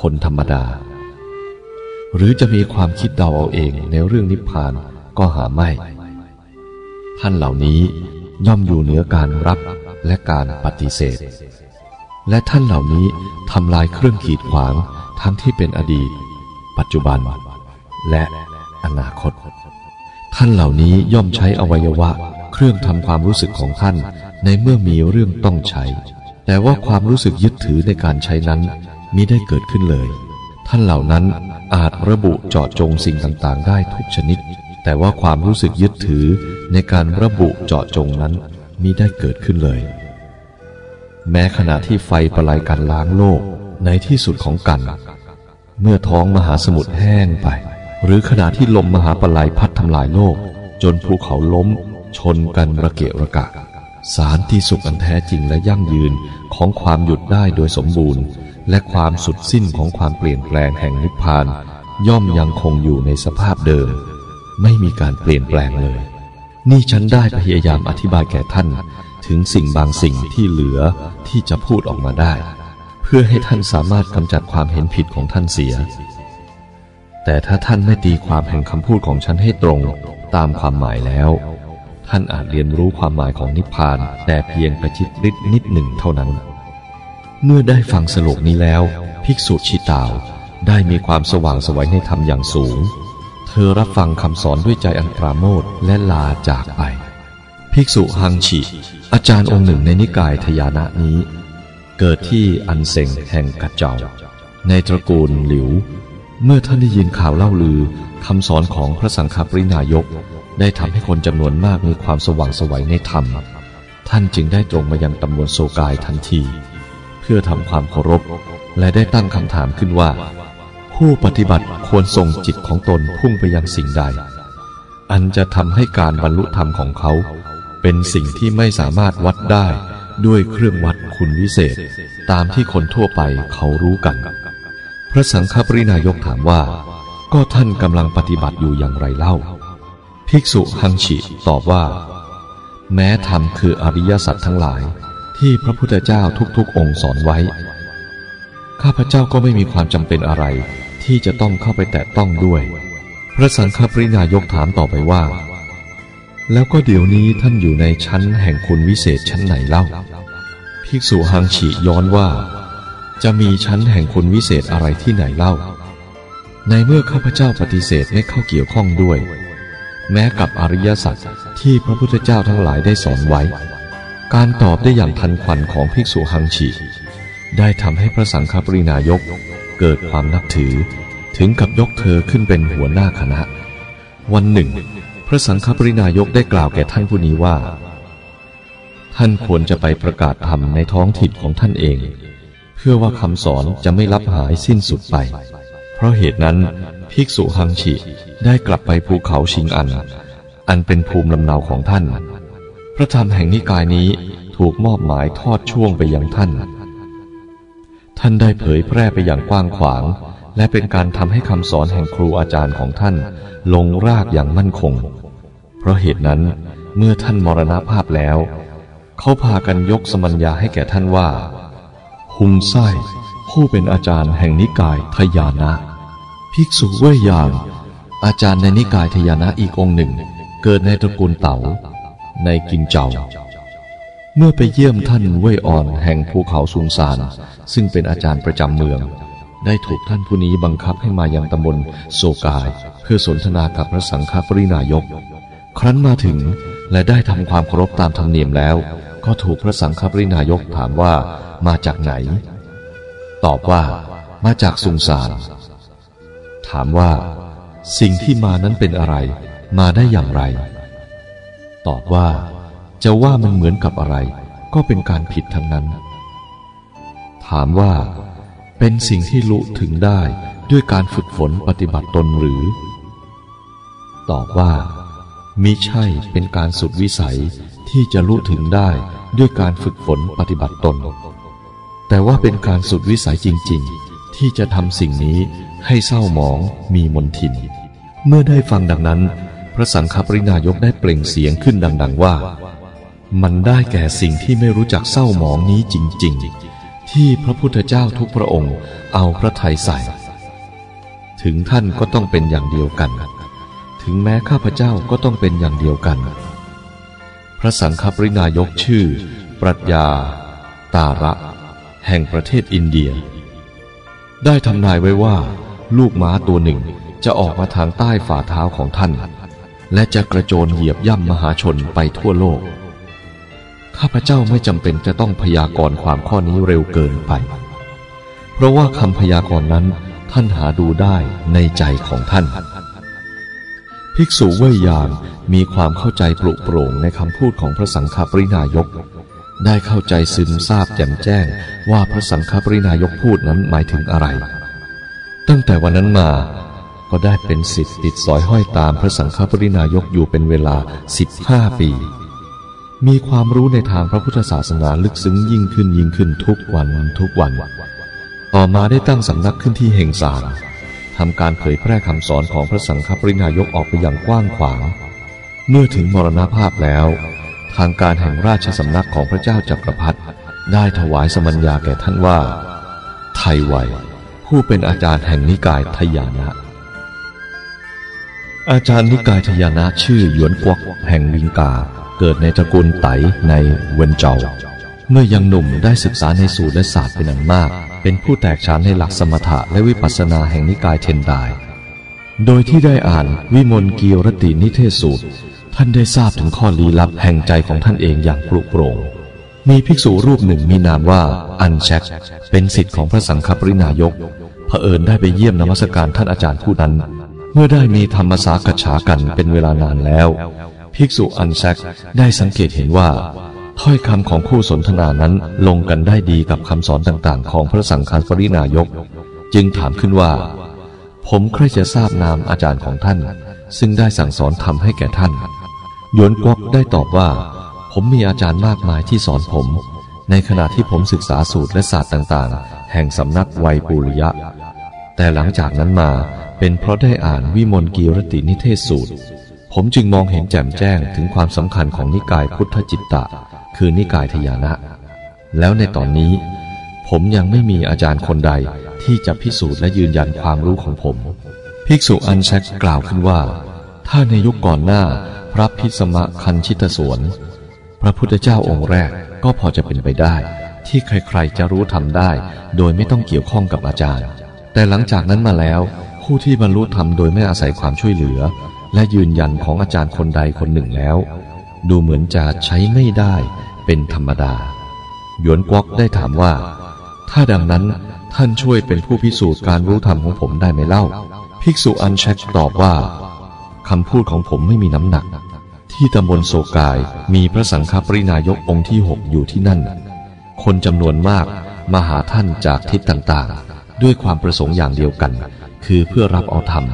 คนธรรมดา หรือจะมีความคิดเดาเอาเองในเรื่องนิพพานก็หาไม่ ท่านเหล่านี้ย่อมอยู่เหนือการรับและการปฏิเสธ และท่านเหล่านี้ทำลายเครื่องขีดขวางทั้งที่เป็นอดีต ปัจจุบัน และอนาคต ท่านเหล่านี้ย่อมใช้อวัยวะเครื่องทำความรู้สึกของท่านในเมื่อมีเรื่องต้องใช้ แต่ว่าความรู้สึกยึดถือในการใช้นั้นมิได้เกิดขึ้นเลย ท่านเหล่านั้นอาจระบุเจาะจงสิ่งต่างๆ ได้ทุกชนิด แต่ว่าความรู้สึกยึดถือในการระบุเจาะจงนั้นมิได้เกิดขึ้นเลย แม้ขณะที่ไฟประลายการล้างโลกในที่สุดของกัน เมื่อท้องมหาสมุทรแห้งไป หรือขณะที่ลมมหาปลายพัดทำลายโลก จนภูเขาล้ม ชนกันระเกะระกะ สารที่สุขอันแท้จริงและยั่งยืนของความหยุดได้โดยสมบูรณ์ และความสุดสิ้นของความเปลี่ยนแปลงแห่งนิพพาน ย่อมยังคงอยู่ในสภาพเดิม ไม่มีการเปลี่ยนแปลงเลย นี่ฉันได้พยายามอธิบายแก่ท่าน ถึงสิ่งบางสิ่งที่เหลือที่จะพูดออกมาได้ เพื่อให้ท่านสามารถกำจัดความเห็นผิดของท่านเสีย แต่ถ้าท่านไม่ตีความแห่งคำพูดของฉันให้ตรงตามความหมายแล้ว ท่านอาจเรียนรู้ความหมายของนิพพานแต่เพียงประชิดริดนิดหนึ่งเท่านั้น เมื่อได้ฟังสโลกนี้แล้ว ภิกษุชิตาวได้มีความสว่างสวัยในธรรมอย่างสูง เธอรับฟังคำสอนด้วยใจอันปราโมทและลาจากไป ภิกษุฮังฉีอาจารย์องค์หนึ่งในนิกายทยานะนี้ เกิดที่อันเซงแห่งกัจเจาในตระกูลหลิว เมื่อท่านได้ยินข่าวเล่าลือคำสอนของพระสังฆปรินายก ได้ทำให้คนจำนวนมากมีความสว่างสวัยในธรรม ท่านจึงได้ตรงมายังตำบลโซกายทันที เพื่อทำความเคารพ และได้ตั้งคำถามขึ้นว่า ผู้ปฏิบัติควรส่งจิตของตนพุ่งไปยังสิ่งใด อันจะทำให้การบรรลุธรรมของเขา เป็นสิ่งที่ไม่สามารถวัดได้ด้วยเครื่องวัดคุณวิเศษ ตามที่คนทั่วไปเขารู้กัน พระสังฆปรินายกถามว่า ก็ท่านกำลังปฏิบัติอยู่อย่างไรเล่า ภิกษุฮังฉิตอบว่า แม้ธรรมคืออริยสัจทั้งหลาย ที่พระพุทธเจ้าทุกๆ องค์สอนไว้ ข้าพเจ้าก็ไม่มีความจำเป็นอะไร ที่จะต้องเข้าไปแตะต้องด้วย พระสังฆปรินายกถามต่อไปว่า แล้วก็เดี๋ยวนี้ท่านอยู่ในชั้นแห่งคุณวิเศษชั้นไหนเล่า ภิกษุฮังฉิย้อนว่า จะมีชั้นแห่งคุณวิเศษอะไรที่ไหนเล่า ในเมื่อข้าพเจ้าปฏิเสธไม่เข้าเกี่ยวข้องด้วย แม้กับอริยสัจที่พระพุทธเจ้าทั้งหลายได้สอนไว้ การตอบได้อย่างทันควันของภิกษุหังฉีได้ทำให้พระสังฆปรินายกเกิดความนับถือถึงกับยกเธอขึ้นเป็นหัวหน้าคณะ วันหนึ่ง พระสังฆปรินายกได้กล่าวแก่ท่านผู้นี้ว่า ท่านควรจะไปประกาศธรรมในท้องถิ่นของท่านเอง เพื่อว่าคำสอนจะไม่ลับหายสิ้นสุดไป เพราะเหตุนั้นภิกษุหังฉีได้กลับไปภูเขาชิงอัน อันเป็นภูมิลำเนาของท่าน พระธรรมแห่งนิกายนี้ถูกมอบหมายทอดช่วงไปยังท่าน ท่านได้เผยแพร่ไปอย่างกว้างขวาง และเป็นการทำให้คำสอนแห่งครูอาจารย์ของท่าน ลงรากอย่างมั่นคง เพราะเหตุนั้นเมื่อท่านมรณภาพแล้ว เขาพากันยกสมัญญาให้แก่ท่านว่า หุงไส้ผู้เป็นอาจารย์แห่งนิกายทยานะ ภิกษุเว่ยยาง อาจารย์ในนิกายทยานะอีกองหนึ่ง เกิดในตระกูลเต๋า ในกินเจ้า เมื่อไปเยี่ยมท่านเว่ยอ่อนแห่งภูเขาซุงซาน ซึ่งเป็นอาจารย์ประจำเมือง ได้ถูกท่านผู้นี้บังคับให้มายังตำบลโซกาย เพื่อสนทนากับพระสังฆปรินายก ครั้นมาถึงและได้ทำความเคารพตามธรรมเนียมแล้ว ก็ถูกพระสังฆปรินายกถามว่ามาจากไหน ตอบว่ามาจากสุงสาร ถามว่า สิ่งที่มานั้นเป็นอะไร มาได้อย่างไร ตอบว่า จะว่ามันเหมือนกับอะไร ก็เป็นการผิดทั้งนั้น ถามว่า เป็นสิ่งที่ลุถึงได้ด้วยการฝึกฝนปฏิบัติตนหรือ ตอบว่ามิใช่เป็นการสุดวิสัยที่จะรู้ถึงได้ด้วยการฝึกฝนปฏิบัติตน แต่ว่าเป็นการสุดวิสัยจริง ๆ ที่จะทำสิ่งนี้ให้เศร้าหมองมีมนทิน เมื่อได้ฟังดังนั้น ระสังฆปรินายกได้เปล่งเสียงขึ้นดัง ๆ ว่า มันได้แก่สิ่งที่ไม่รู้จักเศร้าหมองนี้จริง ๆ ที่พระพุทธเจ้าทุกพระองค์เอาพระทัยใส่ ถึงท่านก็ต้องเป็นอย่างเดียวกัน ถึงแม้ข้าพเจ้าก็ต้องเป็นอย่างเดียวกัน พระสังฆปรินายกชื่อ ปรัชญา ตาระ แห่งประเทศอินเดีย ได้ทำนายไว้ว่า ลูกม้าตัวหนึ่งจะออกมาทางใต้ฝ่าเท้าของท่าน และจะกระโจนเหยียบย่ำมหาชนไปทั่วโลก ข้าพเจ้าไม่จำเป็นจะต้องพยากรณ์ความข้อนี้เร็วเกินไป เพราะว่าคำพยากรณ์นั้นท่านหาดูได้ในใจของท่าน ภิกษุเว่ยยานมีความเข้าใจปลุกโปร่งในคำพูดของพระสังฆปรินายก ได้เข้าใจซึมทราบแจ่มแจ้งว่าพระสังฆปรินายกพูดนั้นหมายถึงอะไร ตั้งแต่วันนั้นมา ก็ได้เป็นสิทธิ์ติดสอยห้อยตามพระสังฆปรินายกอยู่เป็นเวลาสิบห้าปี มีความรู้ในทางพระพุทธศาสนาลึกซึ้งยิ่งขึ้นยิ่งขึ้นทุกวันทุกวัน ต่อมาได้ตั้งสำนักขึ้นที่เฮงสารทำการเผยแพร่คำสอนของพระสังฆปรินายกออกไปอย่างกว้างขวาง เมื่อถึงมรณภาพแล้ว ทางการแห่งราชสำนักของพระเจ้าจักรพรรดิได้ถวายสมัญญาแก่ท่านว่า ไทยไวผู้เป็นอาจารย์แห่งนิกายทยานะ อาจารย์นิกายทยานะชื่อหยวนกวกแห่งวิงกา เกิดในตระกูลไตในเวนเจาเมื่อยังหนุ่มได้ศึกษาในสูตรและศาสตร์เป็นอันมาก เป็นผู้แตกฉานในหลักสมถะและวิปัสสนาแห่งนิกายเทนไดโดยที่ได้อ่านวิมลกีรตินิเทศสูตร ท่านได้ทราบถึงข้อลี้ลับแห่งใจของท่านเองอย่างปลุกโปร่งมีภิกษุรูปหนึ่งมีนามว่าอันแชกเป็นสิทธิ์ของพระสังฆปรินายกเผอิญได้ไปเยี่ยมนมัสการท่านอาจารย์ผู้นั้น เมื่อได้มีธรรมสากฉากันเป็นเวลานานแล้ว ภิกษุอันแชกได้สังเกตเห็นว่า ถ้อยคำของคู่สนทนานั้นลงกันได้ดีกับคำสอนต่างๆ ของพระสังฆปรินายก จึงถามขึ้นว่า ผมใครจะทราบนามอาจารย์ของท่าน ซึ่งได้สั่งสอนทำให้แก่ท่านยวนกวกได้ตอบว่า ผมมีอาจารย์มากมายที่สอนผม ในขณะที่ผมศึกษาสูตรและศาสตร์ต่างๆ แห่งสำนักไวยปุริยะ แต่หลังจากนั้นมา เป็นเพราะได้อ่านวิมลกีรตินิเทศสูตร ผมจึงมองเห็นแจ่มแจ้งถึงความสำคัญของนิกายพุทธจิตตะ คือนิกายทยานะ แล้วในตอนนี้ ผมยังไม่มีอาจารย์คนใดที่จะพิสูจน์และยืนยันความรู้ของผม ภิกษุอันแชกกล่าวขึ้นว่า ถ้าในยุคก่อนหน้าพระพิสมะคันชิตสวน พระพุทธเจ้าองค์แรกก็พอจะเป็นไปได้ ที่ใครๆจะรู้ทำได้ โดยไม่ต้องเกี่ยวข้องกับอาจารย์ แต่หลังจากนั้นมาแล้ว ผู้ที่บรรลุธรรมโดยไม่อาศัยความช่วยเหลือ และยืนยันของอาจารย์คนใดคนหนึ่งแล้ว ดูเหมือนจะใช้ไม่ได้เป็นธรรมดา หยวนกวอกได้ถามว่า ถ้าดังนั้นท่านช่วยเป็นผู้พิสูจน์การรู้ธรรมของผมได้ไหมเล่า ภิกษุอันเชกตอบว่าคำพูดของผมไม่มีน้ำหนัก ที่ตำบลโศกายมีพระสังฆปรินายกองค์ที่หกอยู่ที่นั่น คนจำนวนมากมาหาท่านจากทิศต่างๆ ด้วยความประสงค์อย่างเดียวกัน คือเพื่อรับเอาธรรม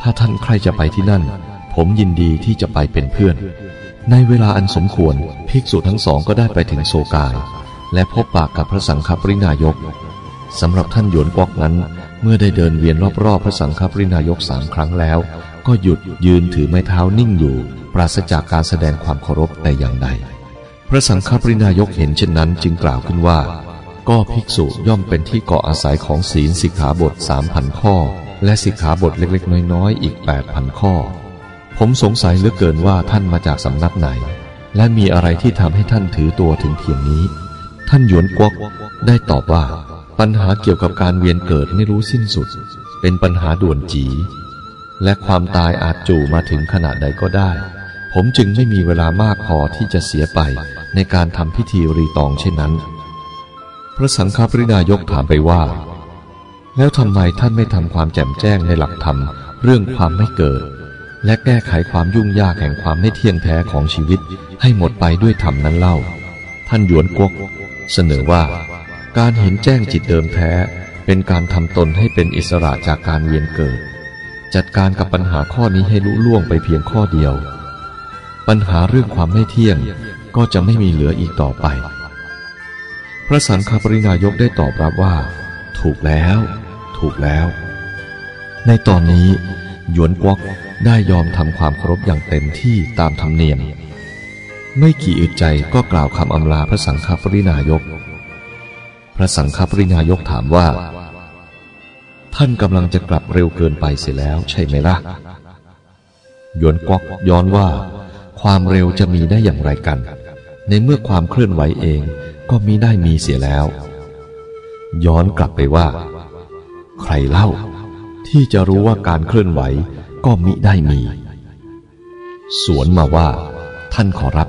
ถ้าท่านใครจะไปที่นั่น ผมยินดีที่จะไปเป็นเพื่อน ในเวลาอันสมควรภิกษุทั้งสองก็ได้ไปถึงโซกาย และพบปากกับพระสังฆปรินายกสำหรับท่านหยวนกอกนั้น เมื่อได้เดินเวียนรอบๆพระสังฆปรินายกสามครั้งแล้ว ก็หยุดยืนถือไม้เท้านิ่งอยู่ ปราศจากการแสดงความเคารพแต่อย่างใด พระสังฆปรินายกเห็นเช่นนั้นจึงกล่าวขึ้นว่า ก็ภิกษุย่อมเป็นที่เกาะอาศัยของศีลสิกขาบทสามพันข้อ และสิกขาบทเล็กๆ น้อยๆ อีกแปดพันข้อ ผมสงสัยเหลือเกินว่าท่านมาจากสำนักไหน และมีอะไรที่ทำให้ท่านถือตัวถึงเพียงนี้ ท่านหยวนกวกได้ตอบว่า ปัญหาเกี่ยวกับการเวียนเกิดไม่รู้สิ้นสุด เป็นปัญหาด่วนจี และความตายอาจจู่มาถึงขณะใดก็ได้ ผมจึงไม่มีเวลามากพอที่จะเสียไปในการทำพิธีรีตองเช่นนั้น พระสังฆปรินายกถามไปว่า แล้วทำไมท่านไม่ทำความแจ่มแจ้งในหลักธรรมเรื่องความไม่เกิด และแก้ไขความยุ่งยากแห่งความไม่เที่ยงแท้ของชีวิตให้หมดไปด้วยธรรมนั้นเล่า ท่านหยวนกวก เสนอว่า การเห็นแจ้งจิตเดิมแท้ เป็นการทำตนให้เป็นอิสระจากการเวียนเกิด จัดการกับปัญหาข้อนี้ให้ลุล่วงไปเพียงข้อเดียว ปัญหาเรื่องความไม่เที่ยงก็จะไม่มีเหลืออีกต่อไป พระสังฆปรินายกได้ตอบรับว่า ถูกแล้ว ถูกแล้ว ในตอนนี้ หยวนกวกได้ยอมทำความเคารพอย่างเต็มที่ตามธรรมเนียม ไม่กี่อึดใจก็กล่าวคำอำลาพระสังฆปรินายก พระสังฆปรินายกถามว่า ท่านกำลังจะกลับเร็วเกินไปเสียแล้วใช่ไหมละ่ะหยวนกวกย้อนว่า ความเร็วจะมีได้อย่างไรกัน ในเมื่อความเคลื่อนไหวเอง ก็มีได้มีเสียแล้ว ย้อนกลับไปว่า ใครเล่า ที่จะรู้ว่าการเคลื่อนไหวก็มิได้มี สวนมาว่า ท่านขอรับ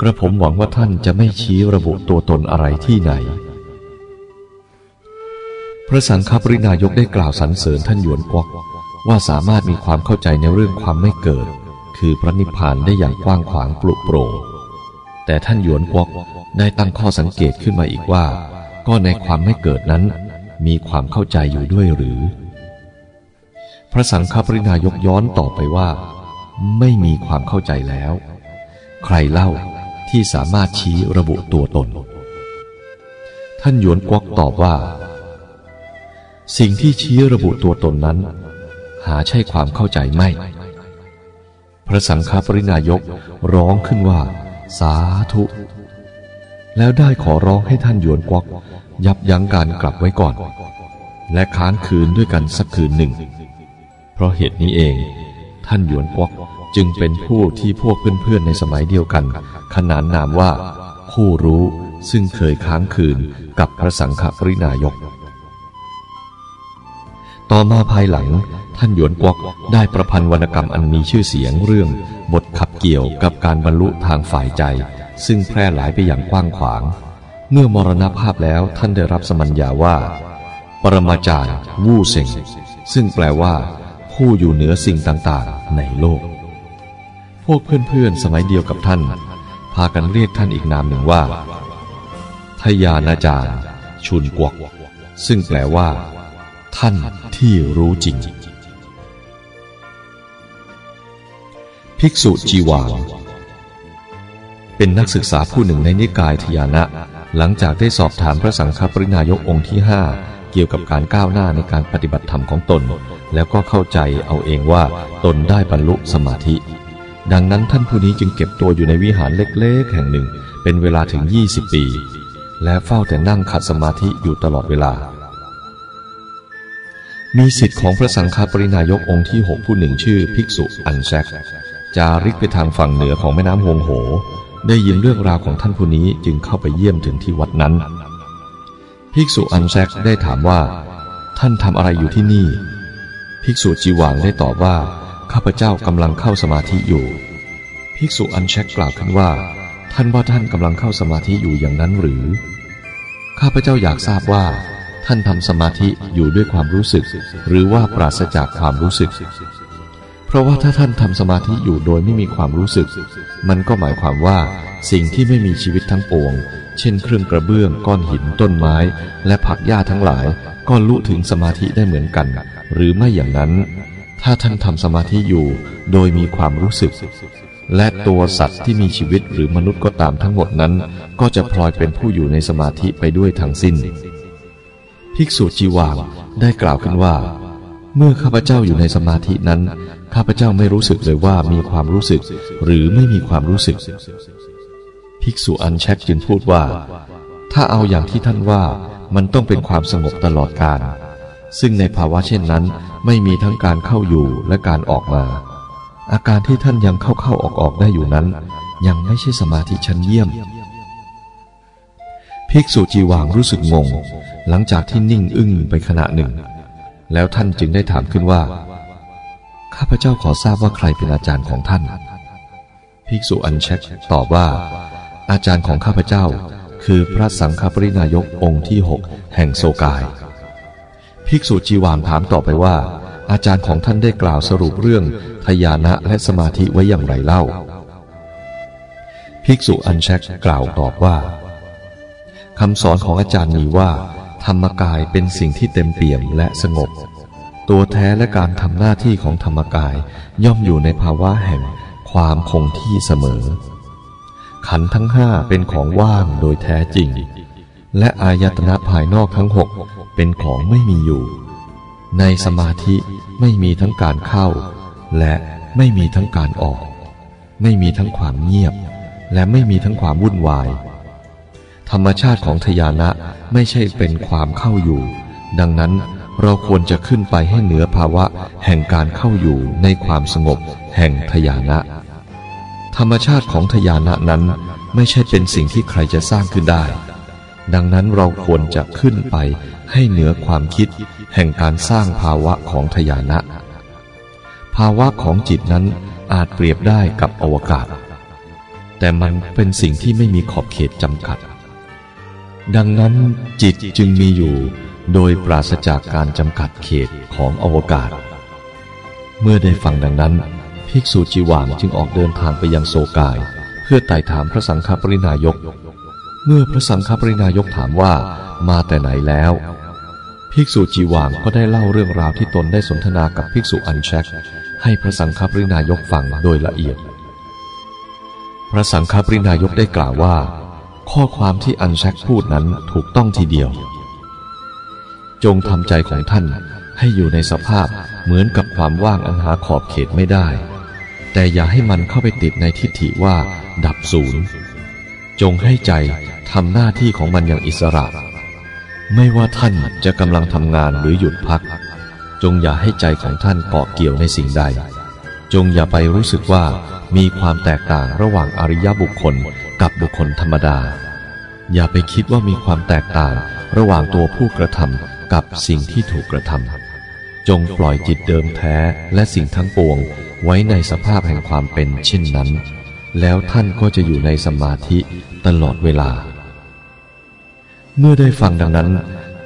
กระผมหวังว่าท่านจะไม่ชี้ระบุตัวตนอะไรที่ไหน พระสังฆปรินายกได้กล่าวสรรเสริญท่านหยวนกวกว่าสามารถมีความเข้าใจในเรื่องความไม่เกิด คือพระนิพพานได้อย่างกว้างขวางปลุกโปร่ง แต่ท่านหยวนกวกได้ตั้งข้อสังเกตขึ้นมาอีกว่า ก็ในความไม่เกิดนั้น มีความเข้าใจอยู่ด้วยหรือ พระสังฆปรินายกย้อนต่อไปว่า ไม่มีความเข้าใจแล้ว ใครเล่าที่สามารถชี้ระบุตัวตน ท่านหยวนกวกตอบว่า สิ่งที่ชี้ระบุตัวตนนั้น หาใช่ความเข้าใจไม่ พระสังฆปรินายกร้องขึ้นว่า สาธุ แล้วได้ขอร้องให้ท่านหยวนกวัก ยับยั้งการกลับไว้ก่อน และค้างคืนด้วยกันสักคืนหนึ่ง เพราะเหตุนี้เอง ท่านหยวนกวกจึงเป็นผู้ที่พวกเพื่อนๆในสมัยเดียวกัน ขนานนามว่า ผู้รู้ซึ่งเคยค้างคืนกับพระสังฆปรินายก ต่อมาภายหลัง ท่านหยวนกวกได้ประพันธ์วรรณกรรมอันมีชื่อเสียงเรื่อง บทขับเกี่ยวกับการบรรลุทางฝ่ายใจ ซึ่งแพร่หลายไปอย่างกว้างขวาง เมื่อมรณภาพแล้วท่านได้รับสมัญญาว่า ปรมาจารย์ วู่เซงซึ่งแปลว่า ผู้อยู่เหนือสิ่งต่างๆ ในโลก พวกเพื่อนๆสมัยเดียวกับท่าน พากันเรียกท่านอีกนามหนึ่งว่าทยานาจารย์ ชุนกวกซึ่งแปลว่า ท่านที่รู้จริง ภิกษุจีวางเป็นนักศึกษาผู้หนึ่งในนิกายทยานะ หลังจากได้สอบถามพระสังฆปรินายกองค์ที่ห้าเกี่ยวกับการก้าวหน้าในการปฏิบัติธรรมของตน แล้วก็เข้าใจเอาเองว่าตนได้บรรลุสมาธิ ดังนั้นท่านผู้นี้จึงเก็บตัวอยู่ในวิหารเล็กๆ แห่งหนึ่ง เป็นเวลาถึง 20 ปี และเฝ้าแต่นั่งขัดสมาธิอยู่ตลอดเวลา มีสิทธิ์ของพระสังฆปรินายกองค์ที่หกผู้หนึ่งชื่อภิกษุอันแซก จาริกไปทางฝั่งเหนือของแม่น้ำฮงโห ได้ยินเรื่องราวของท่านผู้นี้จึงเข้าไปเยี่ยมถึงที่วัดนั้น ภิกษุอันแซกได้ถามว่า ท่านทำอะไรอยู่ที่นี่ ภิกษุจีวางได้ตอบว่า ข้าพเจ้ากำลังเข้าสมาธิอยู่ ภิกษุอันเช็กกล่าวขึ้นว่า ท่านว่าท่านกำลังเข้าสมาธิอยู่อย่างนั้นหรือ ข้าพเจ้าอยากทราบว่า ท่านทำสมาธิอยู่ด้วยความรู้สึก หรือว่าปราศจากความรู้สึก เพราะว่าถ้าท่านทำสมาธิอยู่โดยไม่มีความรู้สึก มันก็หมายความว่า สิ่งที่ไม่มีชีวิตทั้งปวง เช่นเครื่องกระเบื้อง ก้อนหินต้นไม้ และผักหญ้าทั้งหลาย ก็ลุถึงสมาธิได้เหมือนกัน หรือไม่อย่างนั้น ถ้าท่านทำสมาธิอยู่โดยมีความรู้สึก และตัวสัตว์ที่มีชีวิตหรือมนุษย์ก็ตามทั้งหมดนั้น ก็จะพลอยเป็นผู้อยู่ในสมาธิไปด้วยทั้งสิ้น ภิกษุจีวางได้กล่าวขึ้นว่า เมื่อข้าพเจ้าอยู่ในสมาธินั้น ข้าพเจ้าไม่รู้สึกเลยว่ามีความรู้สึก หรือไม่มีความรู้สึก ภิกษุอันแชกจึงพูดว่า ถ้าเอาอย่างที่ท่านว่ามันต้องเป็นความสงบตลอดกาลซึ่งในภาวะเช่นนั้น ไม่มีทั้งการเข้าอยู่และการออกมา อาการที่ท่านยังเข้าเข้าออกออกได้อยู่นั้น ยังไม่ใช่สมาธิชั้นเยี่ยม ภิกษุจีวางรู้สึกงง หลังจากที่นิ่งอึ้งไปขณะหนึ่ง แล้วท่านจึงได้ถามขึ้นว่า ข้าพเจ้าขอทราบว่าใครเป็นอาจารย์ของท่าน ภิกษุอันเช็คตอบว่า อาจารย์ของข้าพเจ้า คือพระสังฆปรินายกองค์ที่หกแห่งโซกาย ภิกษุจีวามถามต่อไปว่า อาจารย์ของท่านได้กล่าวสรุปเรื่องทยานะและสมาธิไว้อย่างไรเล่า ภิกษุอันเช็คกล่าวตอบว่าคำสอนของอาจารย์มีว่า ธรรมกายเป็นสิ่งที่เต็มเปี่ยมและสงบ ตัวแท้และการทำหน้าที่ของธรรมกายย่อมอยู่ในภาวะแห่งความคงที่เสมอ ขันทั้งห้าเป็นของว่างโดยแท้จริง และอายตนะภายนอกทั้งหกเป็นของไม่มีอยู่ ในสมาธิไม่มีทั้งการเข้า และไม่มีทั้งการออก ไม่มีทั้งความเงียบ และไม่มีทั้งความวุ่นวาย ธรรมชาติของทยานะไม่ใช่เป็นความเข้าอยู่ ดังนั้น เราควรจะขึ้นไปให้เหนือภาวะแห่งการเข้าอยู่ในความสงบแห่งทยานะ ธรรมชาติของทยานะนั้นไม่ใช่เป็นสิ่งที่ใครจะสร้างขึ้นได้ ดังนั้นเราควรจะขึ้นไปให้เหนือความคิด แห่งการสร้างภาวะของทยานะ ภาวะของจิตนั้นอาจเปรียบได้กับอวกาศ แต่มันเป็นสิ่งที่ไม่มีขอบเขตจำกัด ดังนั้นจิตจึงมีอยู่ โดยปราศจากการจำกัดเขตของอวกาศ เมื่อได้ฟังดังนั้น ภิกษุจีวานจึงออกเดินทางไปยังโซกาย เพื่อไต่ถามพระสังฆปรินายก เมื่อพระสังฆปรินายกถามว่ามาแต่ไหนแล้ว ภิกษุจีวานก็ได้เล่าเรื่องราวที่ตนได้สนทนากับภิกษุอันแชกให้พระสังฆปรินายกฟังโดยละเอียด พระสังฆปรินายกได้กล่าวว่า ข้อความที่อันแชกพูดนั้นถูกต้องทีเดียว จงทำใจของท่านให้อยู่ในสภาพเหมือนกับความว่างอันหาขอบเขตไม่ได้ แต่อย่าให้มันเข้าไปติดในทิฏฐิว่า ดับศูนย์จงให้ใจทำหน้าที่ของมันอย่างอิสระ ไม่ว่าท่านจะกำลังทำงานหรือหยุดพัก จงอย่าให้ใจของท่านเกาะเกี่ยวในสิ่งใด จงอย่าไปรู้สึกว่ามีความแตกต่างระหว่างอริยบุคคลกับบุคคลธรรมดา อย่าไปคิดว่ามีความแตกต่างระหว่างตัวผู้กระทำ กับสิ่งที่ถูกกระทำจงปล่อยจิตเดิมแท้และสิ่งทั้งปวงไว้ในสภาพแห่งความเป็นเช่นนั้น แล้วท่านก็จะอยู่ในสมาธิตลอดเวลา เมื่อได้ฟังดังนั้น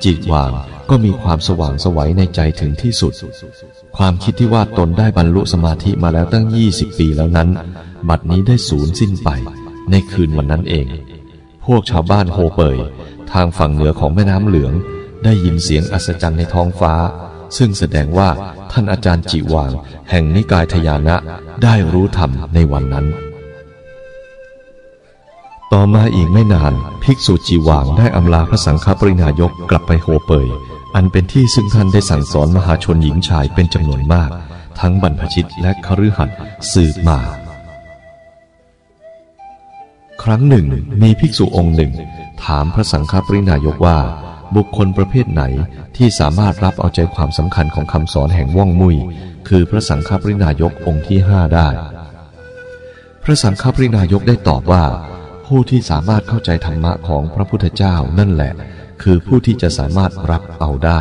จิตวางก็มีความสว่างสวัยในใจถึงที่สุด ความคิดที่ว่าตนได้บรรลุสมาธิมาแล้วตั้งยี่สิบปีแล้วนั้น บัดนี้ได้สูญสิ้นไปในคืนวันนั้นเอง พวกชาวบ้านโฮเปย ทางฝั่งเหนือของแม่น้ำเหลือง ได้ยินเสียงอัศจรรย์ในท้องฟ้า ซึ่งแสดงว่าท่านอาจารย์จิวาง แห่งนิกายทยานะได้รู้ธรรมในวันนั้น ต่อมาอีกไม่นานภิกษุจีวางได้อำลาพระสังฆปรินายกกลับไปโฮเปย อันเป็นที่ซึ่งท่านได้สั่งสอนมหาชนหญิงชายเป็นจำนวนมาก ทั้งบรรพชิตและคฤหัสถ์สืบมาครั้งหนึ่งมีภิกษุองค์หนึ่ ง ถามพระสังฆปรินายกว่า บุคคลประเภทไหนที่สามารถรับเอาใจความสำคัญของคำสอนแห่งว่องมุย คือพระสังฆปรินายกองค์ที่ห้าได้ พระสังฆปรินายกได้ตอบว่า ผู้ที่สามารถเข้าใจธรรมะของพระพุทธเจ้านั่นแหละ คือผู้ที่จะสามารถรับเอาได้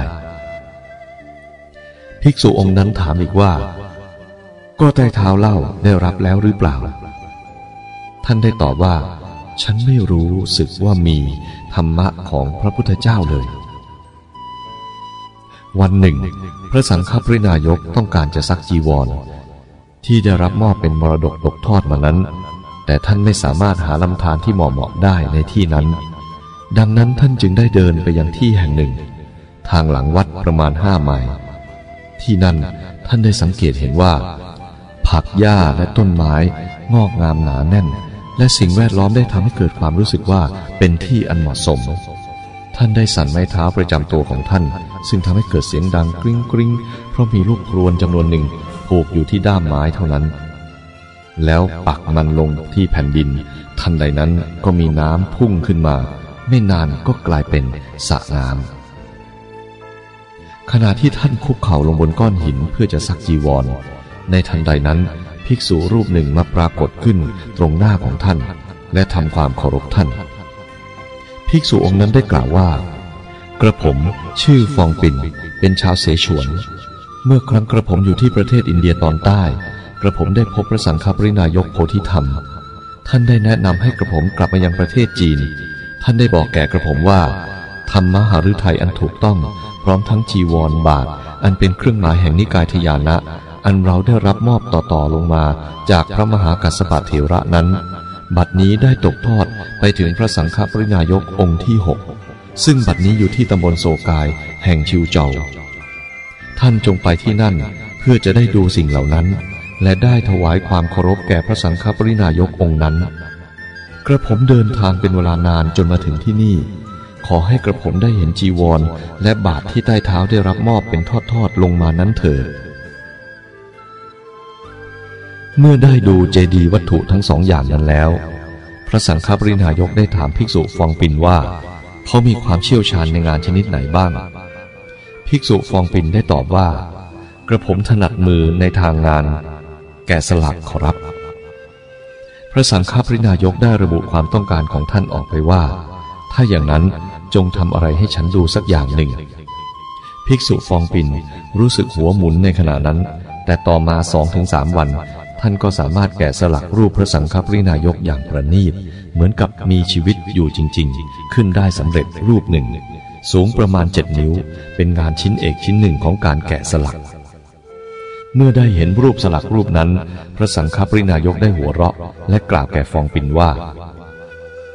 ภิกษุองค์นั้นถามอีกว่า ก็ใต้เท้าเล่าได้รับแล้วหรือเปล่า ท่านได้ตอบว่า ฉันไม่รู้สึกว่ามีธรรมะของพระพุทธเจ้าเลย วันหนึ่ง พระสังฆปรินายกต้องการจะซักจีวร ที่ได้รับมอบเป็นมรดกตกทอดมานั้น แต่ท่านไม่สามารถหาลำธารที่เหมาะเหมาะได้ในที่นั้น ดังนั้นท่านจึงได้เดินไปยังที่แห่งหนึ่ง ทางหลังวัดประมาณห้าไมล์ที่นั่นท่านได้สังเกตเห็นว่า ผักหญ้าและต้นไม้งอกงามหนาแน่น และสิ่งแวดล้อมได้ทำให้เกิดความรู้สึกว่าเป็นที่อันเหมาะสม ท่านได้สั่นไม้เท้าประจำตัวของท่าน ซึ่งทำให้เกิดเสียงดังกริ้งกริ้งเพราะมีลูกกรวนจำนวนหนึ่งผูกอยู่ที่ด้ามไม้เท่านั้น แล้วปักมันลงที่แผ่นดิน ทันใดนั้นก็มีน้ำพุ่งขึ้นมา ไม่นานก็กลายเป็นสระน้ำขณะที่ท่านคุกเข่าลงบนก้อนหินเพื่อจะซักจีวร ในทันใดนั้น ภิกษุรูปหนึ่งมาปรากฏขึ้นตรงหน้าของท่าน และทำความเคารพท่าน ภิกษุองค์นั้นได้กล่าวว่า กระผมชื่อฟองปินเป็นชาวเสฉวน เมื่อครั้งกระผมอยู่ที่ประเทศอินเดียตอนใต้ กระผมได้พบพระสังฆปรินายกโพธิธรรม ท่านได้แนะนำให้กระผมกลับมายังประเทศจีน ท่านได้บอกแก่กระผมว่าธรรมหฤทัยอันถูกต้อง พร้อมทั้งจีวรบาท อันเป็นเครื่องหมายแห่งนิกายทยานะ อันเราได้รับมอบต่อๆลงมาจากพระมหากัสสปะเถระนั้น บัดนี้ได้ตกทอดไปถึงพระสังฆปรินายกองค์ที่หกซึ่งบัดนี้อยู่ที่ตำบลโศกายแห่งชิวเจาท่านจงไปที่นั่นเพื่อจะได้ดูสิ่งเหล่านั้น และได้ถวายความเคารพแก่พระสังฆปรินายกองค์นั้น กระผมเดินทางเป็นเวลานานจนมาถึงที่นี่ ขอให้กระผมได้เห็นจีวร และบาทที่ใต้เท้าได้รับมอบเป็นทอดๆลงมานั้นเถิด เมื่อได้ดูเจดีย์วัตถุทั้งสองอย่างนั้นแล้ว พระสังฆปรินายกได้ถามภิกษุฟองปินว่า เขามีความเชี่ยวชาญในงานชนิดไหนบ้าง ภิกษุฟองปินได้ตอบว่า กระผมถนัดมือในทางงาน แกะสลักขอรับ พระสังฆปรินายกได้ระบุความต้องการของท่านออกไปว่า ถ้าอย่างนั้นจงทำอะไรให้ฉันดูสักอย่างหนึ่ง ภิกษุฟองปินรู้สึกหัวหมุนในขณะนั้น แต่ต่อมาสองถึงสามวัน ท่านก็สามารถแกะสลักรูปพระสังฆปรินายกอย่างประณีต เหมือนกับมีชีวิตอยู่จริง ๆ ขึ้นได้สำเร็จรูปหนึ่ง สูงประมาณเจ็ดนิ้ว เป็นงานชิ้นเอกชิ้นหนึ่งของการแกะสลัก เมื่อได้เห็นรูปสลักรูปนั้น พระสังฆปรินายกได้หัวเราะ และกล่าวแก่ฟองปินว่า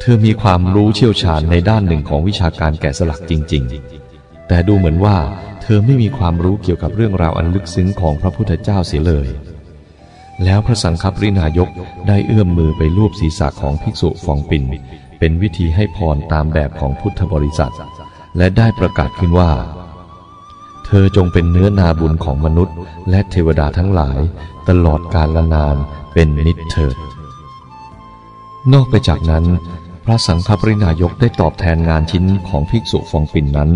เธอมีความรู้เชี่ยวชาญในด้านหนึ่งของวิชาการแกะสลักจริง ๆ แต่ดูเหมือนว่า เธอไม่มีความรู้เกี่ยวกับเรื่องราวอันลึกซึ้งของพระพุทธเจ้าเสียเลย แล้วพระสังฆปรินายกได้เอื้อมมือไปลูบศีรษะของภิกษุฟองปินเป็นวิธีให้พรตามแบบของพุทธบริษัท และได้ประกาศขึ้นว่า เธอจงเป็นเนื้อนาบุญของมนุษย์ และเทวดาทั้งหลาย ตลอดกาลนานเป็นนิจเถิด นอกไปจากนั้น พระสังฆปรินายกได้ตอบแทนงานชิ้นของภิกษุฟองปินนั้น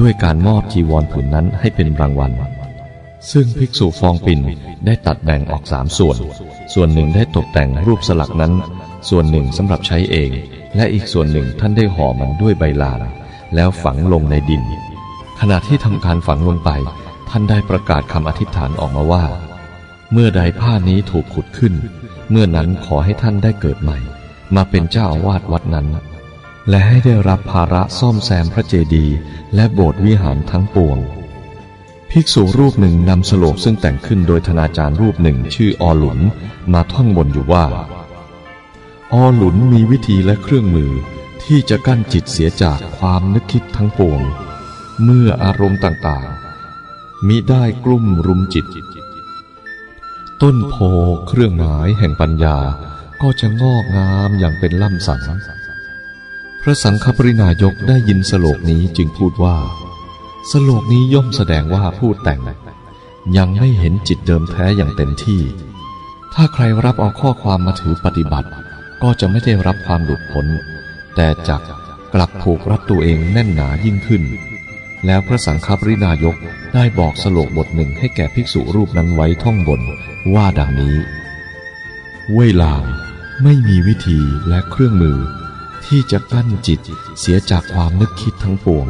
ด้วยการมอบจีวรผืนนั้นให้เป็นรางวัล ซึ่งภิกษุฟองปิ่นได้ตัดแบ่งออกสามส่วน ส่วนหนึ่งได้ตกแต่งรูปสลักนั้น ส่วนหนึ่งสำหรับใช้เอง และอีกส่วนหนึ่งท่านได้ห่อมันด้วยใบลาน แล้วฝังลงในดิน ขณะที่ทำการฝังลงไป ท่านได้ประกาศคำอธิษฐานออกมาว่า เมื่อใดผ้านี้ถูกขุดขึ้น เมื่อนั้นขอให้ท่านได้เกิดใหม่ มาเป็นเจ้าอาวาสวัดนั้น และให้ได้รับภาระซ่อมแซมพระเจดีย์และโบสถ์วิหารทั้งปวง ภิกษุรูปหนึ่งนำสโลกซึ่งแต่งขึ้นโดยธนาจารย์รูปหนึ่งชื่ออหลุนมาท่องบนอยู่ว่า อหลุนมีวิธีและเครื่องมือที่จะกั้นจิตเสียจากความนึกคิดทั้งปวง เมื่ออารมณ์ต่างๆ มิได้กลุ่มรุมจิต ต้นโพเครื่องหมายแห่งปัญญาก็จะงอกงามอย่างเป็นล่ำสันพระสังฆปรินายกได้ยินสโลกนี้จึงพูดว่า สโลกนี้ย่อมแสดงว่าผู้แต่ง ยังไม่เห็นจิตเดิมแท้อย่างเต็มที่ ถ้าใครรับเอาข้อความมาถือปฏิบัติ ก็จะไม่ได้รับความหลุดพ้น แต่จักกลับผูกรัดตัวเองแน่นหนายิ่งขึ้น แล้วพระสังฆปรินายกได้บอกสโลกบทหนึ่งให้แก่ภิกษุรูปนั้นไว้ท่องบนว่าดังนี้ เว่ยลางไม่มีวิธีและเครื่องมือ ที่จะกั้นจิตเสียจากความนึกคิดทั้งปวง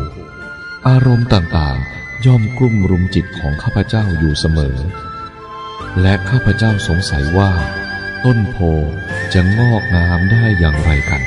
อารมณ์ต่างๆ ย่อมกลุ่มรุมจิตของข้าพเจ้าอยู่เสมอ และข้าพเจ้าสงสัยว่า ต้นโพจะงอกงามได้อย่างไรกัน